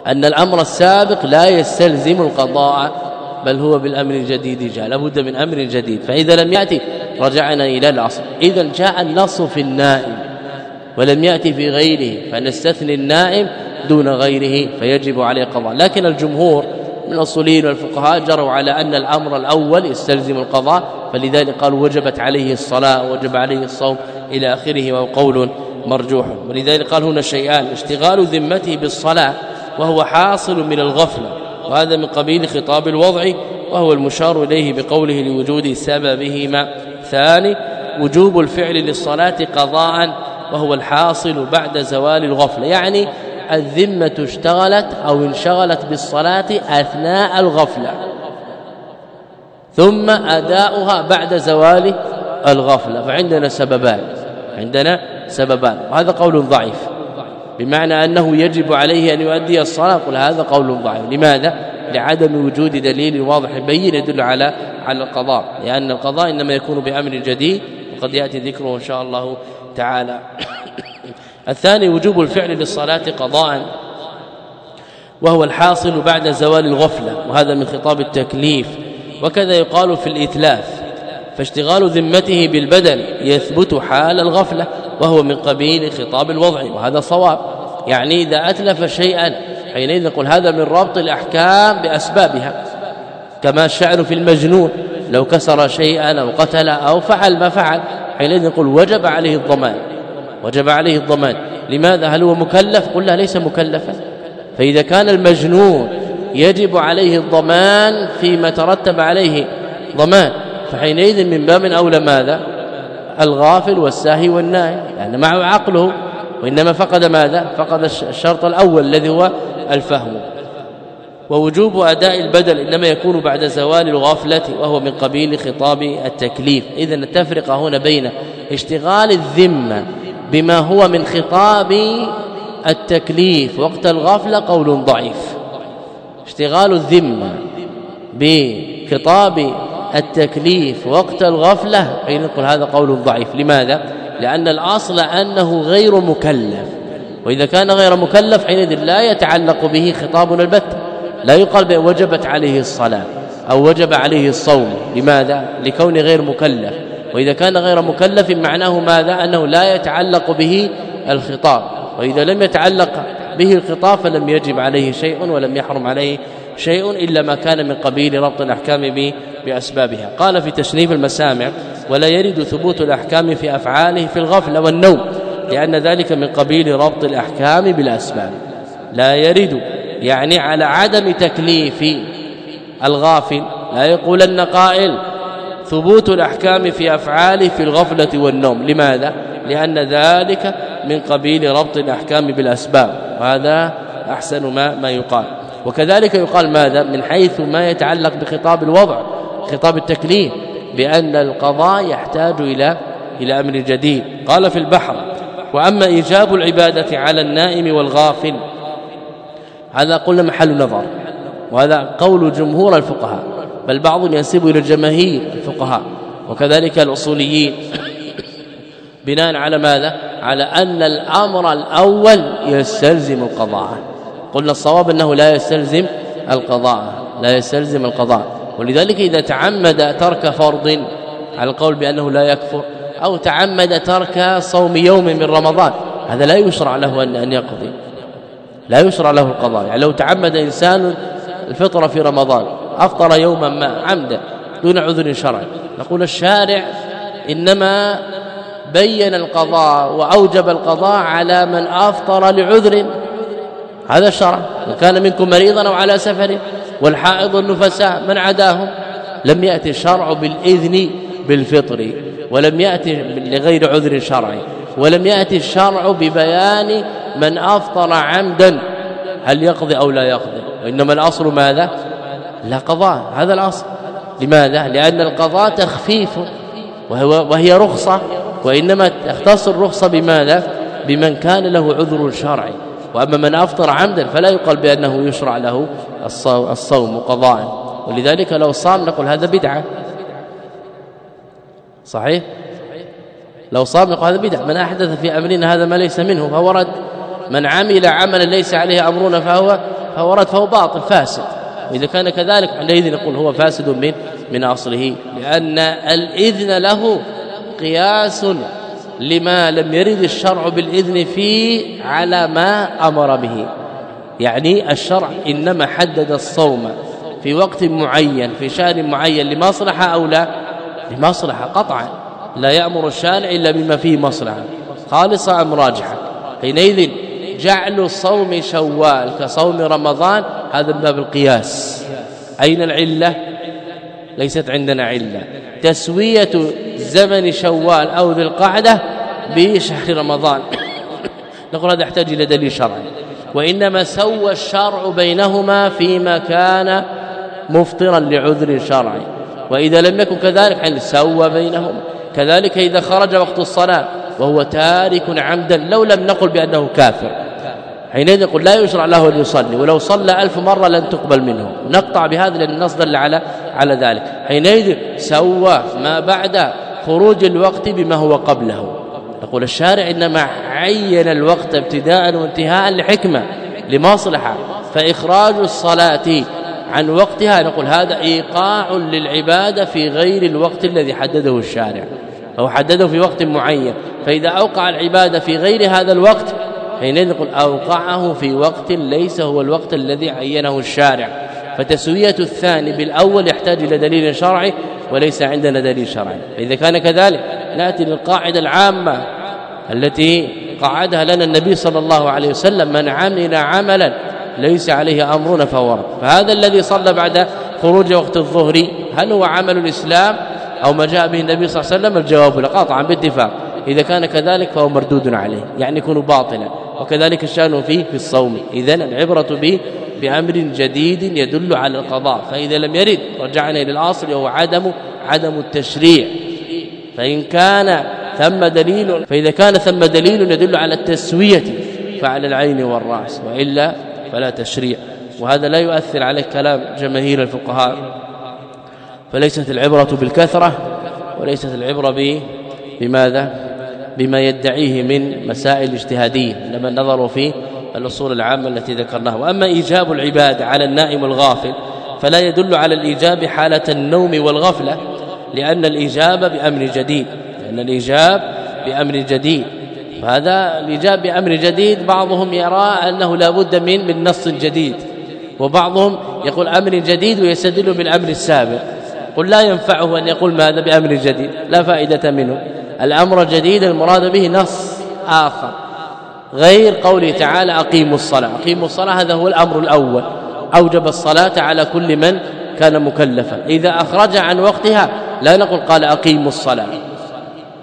أن الأمر السابق لا يستلزم القضاء بل هو بالأمر الجديد جاء لابد من أمر جديد. فإذا لم يأتي رجعنا إلى الأصل. إذا جاء النص في النائم ولم يأتي في غيره فنستثني النائم دون غيره فيجب عليه قضاء. لكن الجمهور من الأصوليين والفقهاء جروا على أن الأمر الأول يستلزم القضاء فلذلك قالوا وجبت عليه الصلاة وجب عليه الصوم إلى آخره وهو قول مرجوح. ولذلك قال هنا شيئان اشتغال ذمته بالصلاة وهو حاصل من الغفلة وهذا من قبيل خطاب الوضع وهو المشار إليه بقوله لوجود سببهما. ثاني وجوب الفعل للصلاة قضاء وهو الحاصل بعد زوال الغفلة. يعني الذمة اشتغلت أو انشغلت بالصلاة أثناء الغفلة. ثم أداؤها بعد زوال الغفلة. فعندنا سببان عندنا سببان وهذا قول ضعيف. بمعنى أنه يجب عليه أن يؤدي الصلاة. قل هذا قول ضعيف. لماذا؟ لعدم وجود دليل واضح بين يدل على على القضاء. لأن القضاء إنما يكون بأمر جديد وقد يأتي ذكره إن شاء الله تعالى. الثاني وجوب الفعل للصلاة قضاء وهو الحاصل بعد زوال الغفلة وهذا من خطاب التكليف. وكذا يقال في الإتلاف فاشتغال ذمته بالبدن يثبت حال الغفلة. وهو من قبيل خطاب الوضع وهذا صواب. يعني إذا أتلف شيئا حينئذ نقول هذا من ربط الأحكام بأسبابها. كما الشعر في المجنون لو كسر شيئا أو قتل أو فعل ما فعل حينئذ نقول وجب عليه الضمان. وجب عليه الضمان. لماذا؟ هل هو مكلف؟ قلنا ليس مكلفا. فإذا كان المجنون يجب عليه الضمان فيما ترتب عليه ضمان فحينئذ من باب أولى ماذا؟ الغافل والساهي والناهي لأن يعني معه عقله وإنما فقد ماذا؟ فقد الشرط الأول الذي هو الفهم. ووجوب أداء البدل إنما يكون بعد زوال الغفلة وهو من قبيل خطاب التكليف. اذا التفرقة هنا بين اشتغال الذمة بما هو من خطاب التكليف وقت الغفلة قول ضعيف. اشتغال الذمة بخطاب التكليف وقت الغفلة. حين نقول هذا قول ضعيف لماذا؟ لأن الأصل أنه غير مكلف. وإذا كان غير مكلف حينئذ لا يتعلق به خطاب البت. لا يقال وجبت عليه الصلاة أو وجب عليه الصوم. لماذا؟ لكون غير مكلف. وإذا كان غير مكلف معناه ماذا؟ أنه لا يتعلق به الخطاب. وإذا لم يتعلق به الخطاب فلم يجب عليه شيء ولم يحرم عليه شيء إلا ما كان من قبيل ربط الأحكام بأسبابها. قال في تشنيف المسامع ولا يرد ثبوت الأحكام في أفعاله في الغفلة والنوم لأن ذلك من قبيل ربط الأحكام بالأسباب. لا يرد يعني على عدم تكليف الغافل. لا يقولن قائل ثبوت الأحكام في أفعاله في الغفلة والنوم لماذا؟ لأن ذلك من قبيل ربط الأحكام بالأسباب. وهذا أحسن ما ما يقال. وكذلك يقال ماذا؟ من حيث ما يتعلق بخطاب الوضع. خطاب التكليف بأن القضاء يحتاج إلى إلى أمر جديد. قال في البحر وأما إيجاب العبادة على النائم والغافل هذا قلنا محل نظر وهذا قول جمهور الفقهاء بل بعضهم ينسب إلى جماهير الفقهاء وكذلك الأصوليين. بناء على ماذا؟ على أن الأمر الأول يستلزم القضاء. قلنا الصواب أنه لا يستلزم القضاء لا يستلزم القضاء. ولذلك إذا تعمد ترك فرض على القول بأنه لا يكفر أو تعمد ترك صوم يوم من رمضان هذا لا يشرع له ان يقضي. لا يشرع له القضاء. يعني لو تعمد إنسان الفطر في رمضان أفطر يوما ما عمدا دون عذر شرعي. نقول الشارع إنما بين القضاء وأوجب القضاء على من أفطر لعذر. هذا الشرع. وكان منكم مريضا أو على سفر والحائض النفساء من عداهم؟ لم يأتي الشرع بالإذن بالفطر ولم يأتي لغير عذر شرعي ولم يأتي الشرع ببيان من أفطر عمدا. هل يقضي أو لا يقضي؟ وإنما الأصل ماذا؟ لا قضاء. هذا الأصل. لماذا؟ لأن القضاء تخفيف وهو وهي رخصة وإنما تختص الرخصه بماذا؟ بمن كان له عذر شرعي. وأما من أفطر عمدا فلا يقال بأنه يشرع له الصوم قضاء ولذلك لو صام نقول هذا بدعة. صحيح؟ لو صام نقول هذا بدعة. من أحدث في أمرنا هذا ما ليس منه فهو رد. من عمل عملا ليس عليه أمرنا فهو فهو رد فهو باطل فاسد. واذا كان كذلك عندئذ نقول هو فاسد من من أصله. لأن الإذن له قياس لما لم يرد الشرع بالإذن فيه على ما أمر به. يعني الشرع إنما حدد الصوم في وقت معين في شهر معين لمصلحة أو لا؟ لمصلحة قطعا. لا يأمر الشارع إلا بما فيه مصلحة. خالصة أم راجحة؟ حينئذ جعل صوم شوال كصوم رمضان هذا من باب القياس. أين العلة؟ ليست عندنا علة. تسوية زمن شوال أو ذي القعدة بشهر رمضان. نقول هذا يحتاج إلى دليل شرعي. وإنما سوى الشرع بينهما فيما كان مفطرا لعذر شرعي وإذا لم يكن كذلك حين سوى بينهما. كذلك إذا خرج وقت الصلاة وهو تارك عمدا لو لم نقل بأنه كافر. حينئذ يقول لا يشرع له أن يصلي ولو صلى ألف مرة لن تقبل منه. نقطع بهذا لأن النص دل على على ذلك. حينئذ سوى ما بعد خروج الوقت بما هو قبله. يقول الشارع إنما عين الوقت ابتداء وانتهاء لحكمة لمصلحة فإخراج الصلاة عن وقتها نقول هذا إيقاع للعبادة في غير الوقت الذي حدده الشارع. أو حدده في وقت معين. فإذا أوقع العبادة في غير هذا الوقت حينئذ نقول أوقعه في وقت ليس هو الوقت الذي عينه الشارع. فتسوية الثاني بالأول يحتاج إلى دليل شرعي وليس عندنا دليل شرعي. فإذا كان كذلك نأتي للقاعدة العامة التي قعدها لنا النبي صلى الله عليه وسلم من عمل عملا ليس عليه أمرنا فهو رد. فهذا الذي صلى بعد خروج وقت الظهر هل هو عمل الإسلام أو ما جاء به النبي صلى الله عليه وسلم؟ الجواب لا قاطعا إذا كان كذلك فهو مردود عليه يعني يكون باطلا وكذلك الشأن فيه في الصوم. اذا العبرة به بأمر جديد يدل على القضاء. فإذا لم يرد رجعنا إلى الأصل وهو عدم عدم التشريع. فإن كان ثم دليل فإذا كان ثم دليل يدل على التسوية فعلى العين والرأس وإلا فلا تشريع. وهذا لا يؤثر على كلام جماهير الفقهاء. فليست العبرة بالكثرة وليست العبرة بماذا؟ بما يدعيه من مسائل اجتهادية لما نظروا في الأصول العامة التي ذكرناها. وأما إيجاب العباده على النائم الغافل فلا يدل على الإيجاب حالة النوم والغفلة لأن الإيجاب بأمر جديد. لأن الإيجاب بأمر جديد. فهذا الإيجاب بأمر جديد بعضهم يرى أنه لا بد من من نص جديد. وبعضهم يقول أمر جديد ويستدل بالأمر السابق. قل لا ينفعه أن يقول ماذا بأمر جديد. لا فائدة منه. الأمر الجديد المراد به نص آخر. غير قوله تعالى أقيموا الصلاة. أقيموا الصلاة هذا هو الأمر الأول. أوجب الصلاة على كل من كان مكلفا. إذا أخرج عن وقتها لا نقول قال أقيموا الصلاة.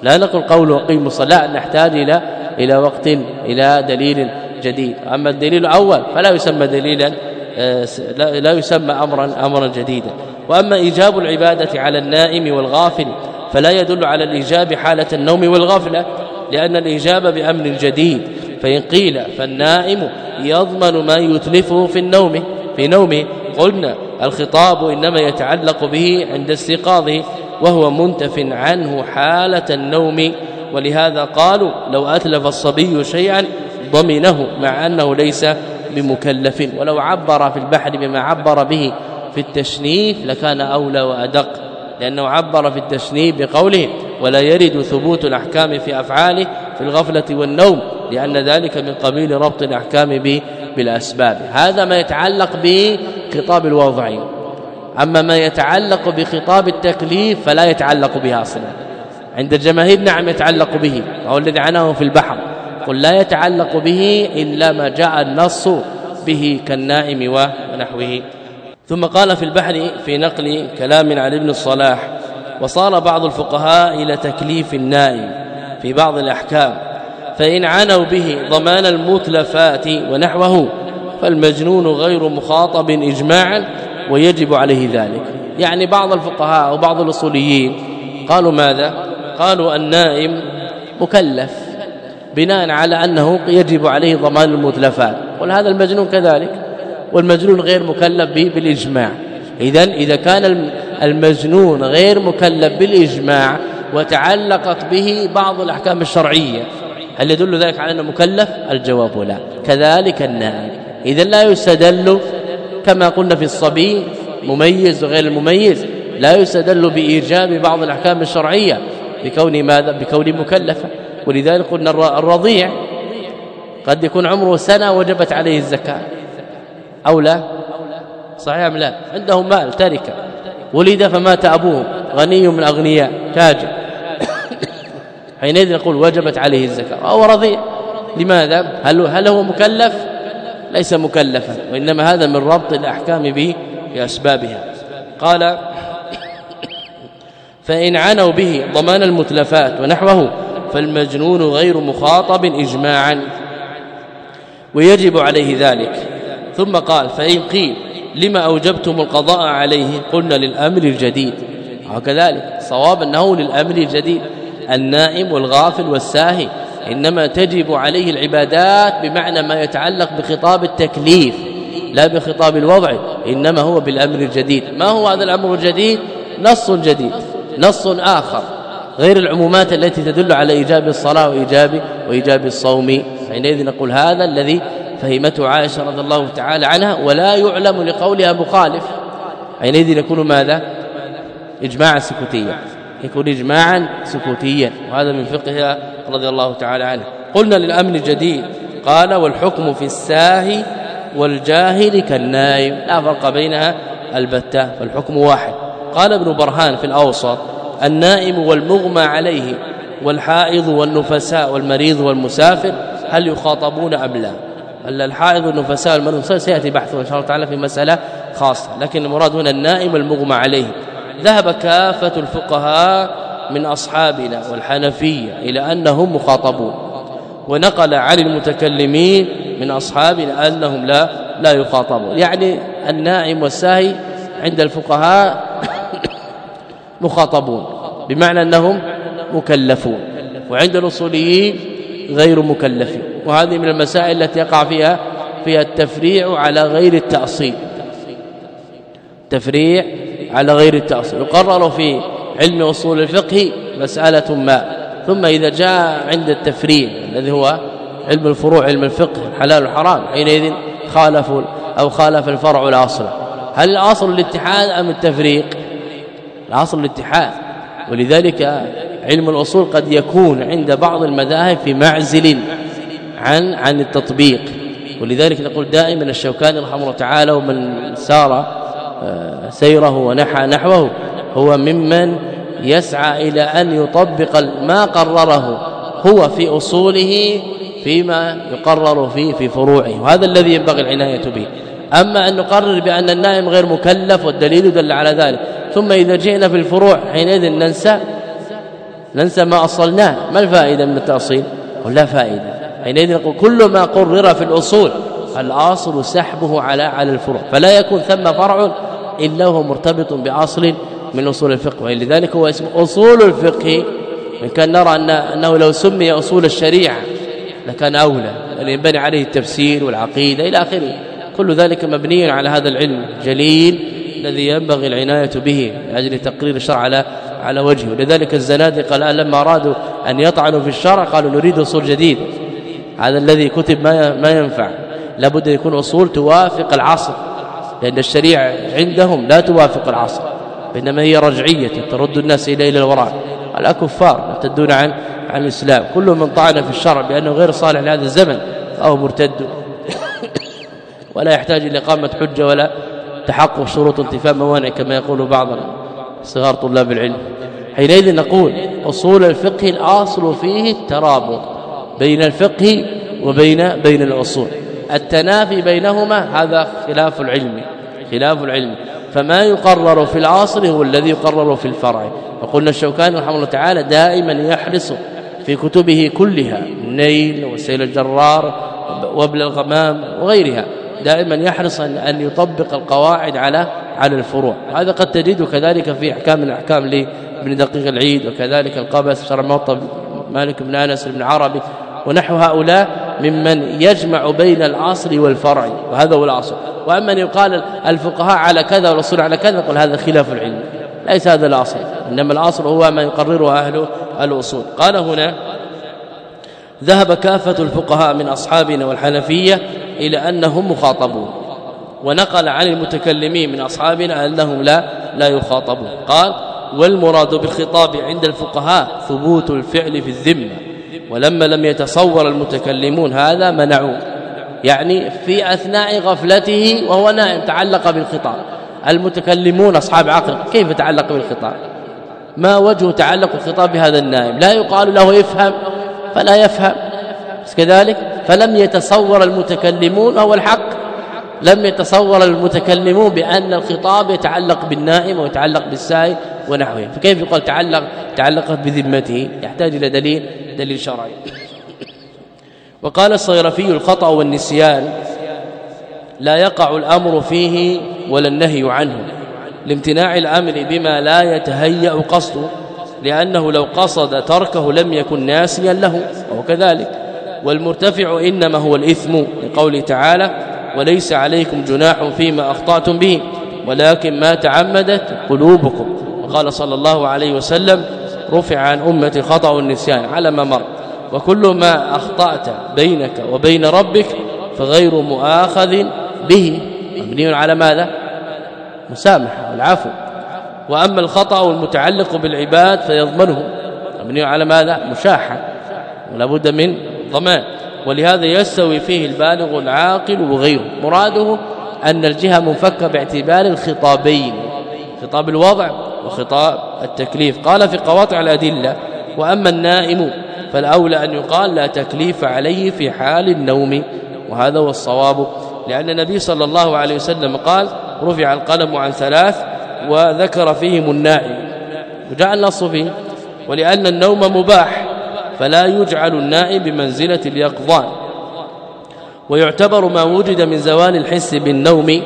لا نقول قوله اقيموا الصلاة نحتاج إلى إلى وقت إلى دليل جديد. أما الدليل الأول فلا يسمى دليلا آه، لا يسمى امرا امرا جديدا. وأما إيجاب العبادة على النائم والغافل فلا يدل على الإيجاب حالة النوم والغفلة لأن الاجابه بأمر جديد. فإن قيل فالنائم يضمن ما يتلفه في النوم في نومه قلنا الخطاب إنما يتعلق به عند استيقاظه. وهو منتف عنه حالة النوم. ولهذا قالوا لو أتلف الصبي شيئا ضمنه مع أنه ليس بمكلف. ولو عبر في البحر بما عبر به في التشنيف لكان أولى وأدق لأنه عبر في التشنيف بقوله ولا يرد ثبوت الأحكام في أفعاله في الغفلة والنوم لأن ذلك من قبيل ربط الأحكام بالأسباب. هذا ما يتعلق بخطاب الوضع أما ما يتعلق بخطاب التكليف فلا يتعلق به أصلا. عند الجماهير نعم يتعلق به وهو الذي عناه في البحر. قل لا يتعلق به إلا ما جاء النص به كالنائم ونحوه. ثم قال في البحر في نقل كلام عن ابن الصلاح وصار بعض الفقهاء إلى تكليف النائم في بعض الأحكام فإن عنوا به ضمان المتلفات ونحوه فالمجنون غير مخاطب إجماعا ويجب عليه ذلك. يعني بعض الفقهاء وبعض الأصوليين قالوا ماذا؟ قالوا النائم مكلف بناء على أنه يجب عليه ضمان المتلفات. وهذا المجنون كذلك؟ والمجنون غير مكلف به بالإجماع. اذا إذا كان المجنون غير مكلف بالإجماع وتعلقت به بعض الأحكام الشرعية هل يدل ذلك على أنه مكلف؟ الجواب لا. كذلك النائم. اذا لا يستدل كما قلنا في الصبي مميز وغير المميز لا يستدل بإيجاب بعض الأحكام الشرعية بكون ماذا؟ بكون مكلفة. ولذلك قلنا الرضيع قد يكون عمره سنة وجبت عليه الزكاة. أو لا؟ صحيح أم لا؟ عنده مال تركه ولد فمات أبوه غني من أغنياء تاجر حينئذ نقول وجبت عليه الزكاة. أو رضيع. لماذا؟ هل هل هو مكلف؟ ليس مكلفا وإنما هذا من ربط الأحكام به بأسبابها. قال فإن عنوا به ضمان المتلفات ونحوه فالمجنون غير مخاطب اجماعا. ويجب عليه ذلك. ثم قال فإن قيل لما أوجبتم القضاء عليه؟ قلنا للأمر الجديد. وكذلك صواب أنه للأمر الجديد النائم والغافل والساهي. إنما تجب عليه العبادات بمعنى ما يتعلق بخطاب التكليف لا بخطاب الوضع إنما هو بالأمر الجديد. ما هو هذا الأمر الجديد؟ نص جديد نص آخر غير العمومات التي تدل على إيجاب الصلاة وإيجاب وإيجاب الصوم. حينئذ نقول هذا الذي فهمته عائشة رضي الله تعالى عنها ولا يعلم لقولها مخالف. حينئذ يكون ماذا؟ اجماعا سكوتيا يكون اجماعا سكوتيا. وهذا من فقهها رضي الله تعالى عنه. قلنا للأمن الجديد. قال والحكم في الساهي والجاهل كالنائم لا فرق بينها البتة فالحكم واحد. قال ابن برهان في الأوسط النائم والمغمى عليه والحائض والنفساء والمريض والمسافر هل يخاطبون أم لا؟ الحائض والنفساء والمريض سيأتي بحثه إن شاء الله تعالى في مسألة خاصة. لكن المراد هنا النائم المغمى عليه. ذهب كافة الفقهاء من أصحابنا والحنفية إلى أنهم مخاطبون ونقل عن المتكلمين من أصحابنا أنهم لا لا يخاطبون. يعني النائم والساهي عند الفقهاء مخاطبون بمعنى أنهم مكلفون وعند الأصوليين غير مكلفين. وهذه من المسائل التي يقع فيها فيها التفريع على غير التأصيل. تفريع على غير التأصيل. يقرر في علم أصول الفقه مسألة ما. ثم إذا جاء عند التفريع الذي هو علم الفروع علم الفقه الحلال والحرام حينئذ خالفوا أو خالف الفرع الأصل. هل الأصل الاتحاد أم التفريق؟ الأصل الاتحاد. ولذلك علم الأصول قد يكون عند بعض المذاهب في معزل عن عن التطبيق. ولذلك نقول دائما الشوكاني رحمه الله تعالى ومن سار سيره ونحى نحوه هو ممن يسعى إلى أن يطبق ما قرره هو في أصوله فيما يقرر فيه في فروعه وهذا الذي ينبغي العناية به. أما أن نقرر بأن النائم غير مكلف والدليل دل على ذلك. ثم إذا جئنا في الفروع حينئذ ننسى ننسى ما أصلناه. ما الفائدة من التأصيل؟ ولا فائدة. حينئذ نقول كل ما قرر في الأصول الأصل سحبه على على الفروع. فلا يكون ثم فرع الا هو مرتبط بأصل من أصول الفقه ولذلك هو اسم أصول الفقه. إن كان نرى ان أنه لو سمي أصول الشريعة لكان أولى ان ينبني عليه التفسير والعقيدة إلى آخره. كل ذلك مبني على هذا العلم جليل الذي ينبغي العناية به لأجل تقرير الشرع على على وجهه. لذلك الزنادقة الآن لما أرادوا أن يطعنوا في الشرع قالوا نريد أصول جديد هذا الذي كتب ما ما ينفع. لابد أن يكون أصول توافق العصر. لأن الشريعة عندهم لا توافق العصر بينما هي رجعية ترد الناس إلى إلى الوراء. الكفار يرتدون عن عن الإسلام. كل من طعن في الشرع بأنه غير صالح لهذا الزمن فهو مرتد. ولا يحتاج إلى إقامة حجة ولا تحقق شروط انتفاء موانع كما يقول بعض صغار طلاب العلم. حينئذ نقول أصول الفقه الأصل فيه الترابط بين الفقه وبين بين الأصول. التنافي بينهما هذا خلاف العلم خلاف العلم. فما يقرر في العصر هو الذي يقرر في الفرع. وقلنا الشوكاني رحمه الله تعالى دائما يحرص في كتبه كلها النيل وسيل الجرار وابل الغمام وغيرها. دائما يحرص أن يطبق القواعد على على الفروع. هذا قد تجد كذلك في أحكام الأحكام لابن دقيق العيد وكذلك القبس شرع موطب مالك بن أنس بن عربي. ونحو هؤلاء ممن يجمع بين العصر والفرع وهذا هو الاصل وأما ان يقال الفقهاء على كذا والاصول على كذا قل هذا خلاف العلم. ليس هذا الاصل إنما الاصل هو ما يقرره أهل الأصول. قال هنا ذهب كافة الفقهاء من أصحابنا والحنفية إلى أنهم مخاطبون ونقل عن المتكلمين من أصحابنا أنهم لا لا يخاطبون. قال والمراد بالخطاب عند الفقهاء ثبوت الفعل في الذمة. ولما لم يتصور المتكلمون هذا منعوه. يعني في أثناء غفلته وهو نائم تعلق بالخطاب. المتكلمون أصحاب عقل كيف تعلق بالخطاب؟ ما وجه تعلق الخطاب بهذا النائم؟ لا يقال له افهم فلا يفهم. كذلك فلم يتصور المتكلمون هو الحق. لم يتصور المتكلمون بأن الخطاب يتعلق بالنائم ويتعلق بالسائل ونحوه. فكيف يقال تعلق تعلقت بذمته؟ يحتاج إلى دليل. دليل شرعي. وقال الصيرفي الخطأ والنسيان لا يقع الأمر فيه ولا النهي عنه لامتناع الأمر بما لا يتهيأ قصده لأنه لو قصد تركه لم يكن ناسيا له وهو كذلك. والمرتفع إنما هو الإثم لقوله تعالى وليس عليكم جناح فيما أخطأتم به ولكن ما تعمدت قلوبكم وقال صلى الله عليه وسلم رفع عن أمتي خطأ النسيان على ما مر. وكل ما أخطأت بينك وبين ربك فغير مؤاخذ به. مبني على ماذا؟ مسامحة والعفو. وأما الخطأ المتعلق بالعباد فيضمنه. مبني على ماذا؟ مشاحة. ولا بد من ضمان. ولهذا يستوي فيه البالغ العاقل وغيره. مراده أن الجهة منفكة باعتبار الخطابين. خطاب الوضع وخطاب التكليف. قال في قواطع الأدلة وأما النائم فالأولى أن يقال لا تكليف عليه في حال النوم. وهذا هو الصواب لأن النبي صلى الله عليه وسلم قال رفع القلم عن ثلاث وذكر فيهم النائم. وجاء النص فيه ولأن النوم مباح فلا يجعل النائم بمنزلة اليقظان. ويعتبر ما وجد من زوال الحس بالنوم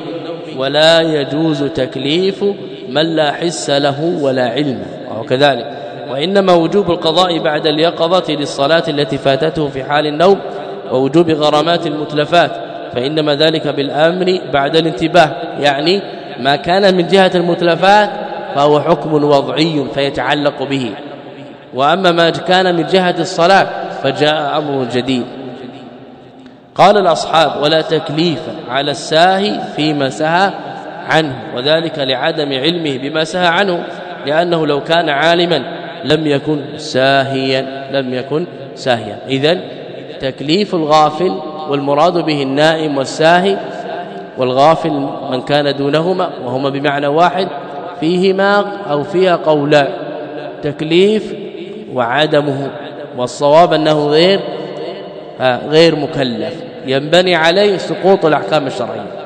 ولا يجوز تكليف من لا حس له ولا علم وهو كذلك. وإنما وجوب القضاء بعد اليقظة للصلاة التي فاتته في حال النوم ووجوب غرامات المتلفات فإنما ذلك بالأمر بعد الانتباه. يعني ما كان من جهة المتلفات فهو حكم وضعي فيتعلق به. وأما ما كان من جهة الصلاة فجاء أمر جديد. قال الأصحاب ولا تكليف على الساهي فيما سهى عنه وذلك لعدم علمه بما سهى عنه لأنه لو كان عالما لم يكن ساهيا لم يكن ساهيا. اذا تكليف الغافل والمراد به النائم والساهي والغافل من كان دونهما وهما بمعنى واحد فيهما أو فيها قولان تكليف وعدمه والصواب أنه غير غير مكلف. ينبني عليه سقوط الأحكام الشرعية.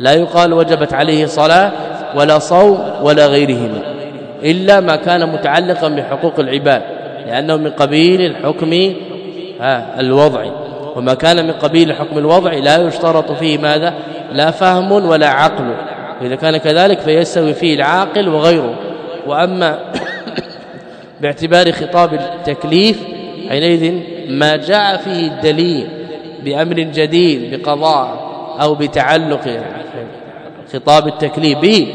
لا يقال وجبت عليه صلاة ولا صوم ولا غيرهما إلا ما كان متعلقا بحقوق العباد لأنه من قبيل الحكم الوضعي وما كان من قبيل الحكم الوضعي لا يشترط فيه ماذا؟ لا فهم ولا عقل. إذا كان كذلك فيستوي فيه العاقل وغيره. وأما باعتبار خطاب التكليف حينئذ ما جاء فيه الدليل بأمر جديد بقضاء أو بتعلق خطاب التكليف به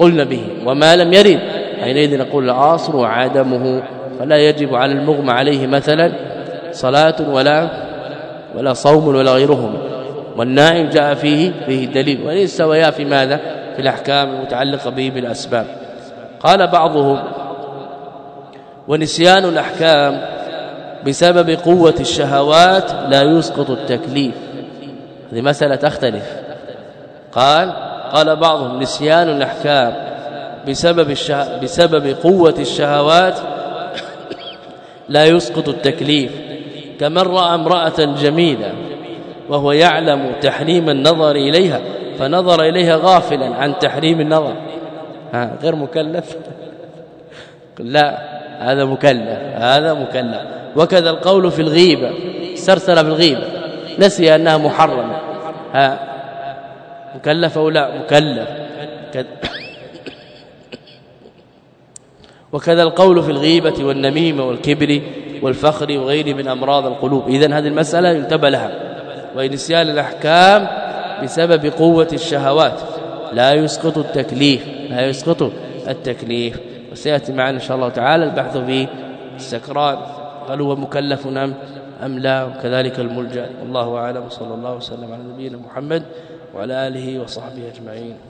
قلنا به وما لم يرد. حينئذ نقول الاصل وعدمه فلا يجب على المغمى عليه مثلا صلاة ولا ولا صوم ولا غيرهما والنائم جاء فيه فيه الدليل. وليس سويا في ماذا؟ في الأحكام المتعلقة به بالأسباب. قال بعضهم ونسيان الأحكام بسبب قوة الشهوات لا يسقط التكليف. هذه مساله تختلف. قال قال بعضهم نسيان الأحكام بسبب الشه... بسبب قوة الشهوات لا يسقط التكليف كمن رأى امرأة جميلة وهو يعلم تحريم النظر إليها فنظر إليها غافلا عن تحريم النظر. ها غير مكلف؟ لا هذا مكلف هذا مكلف. وكذا القول في الغيبة استرسل في الغيبة نسي أنها محرمة. ها. مكلف أو لا؟ مكلف. وكذا القول في الغيبة والنميمة والكبر والفخر وغيره من أمراض القلوب. إذا هذه المسألة ينتبه لها. ونسيان الأحكام بسبب قوة الشهوات. لا يسقط التكليف. لا يسقط التكليف. وسيأتي معنا إن شاء الله تعالى البحث في السكران هل هو مكلف أم أم لا وكذلك الملجأ. والله أعلم. صلى الله وسلم على نبينا محمد وعلى آله وصحبه أجمعين.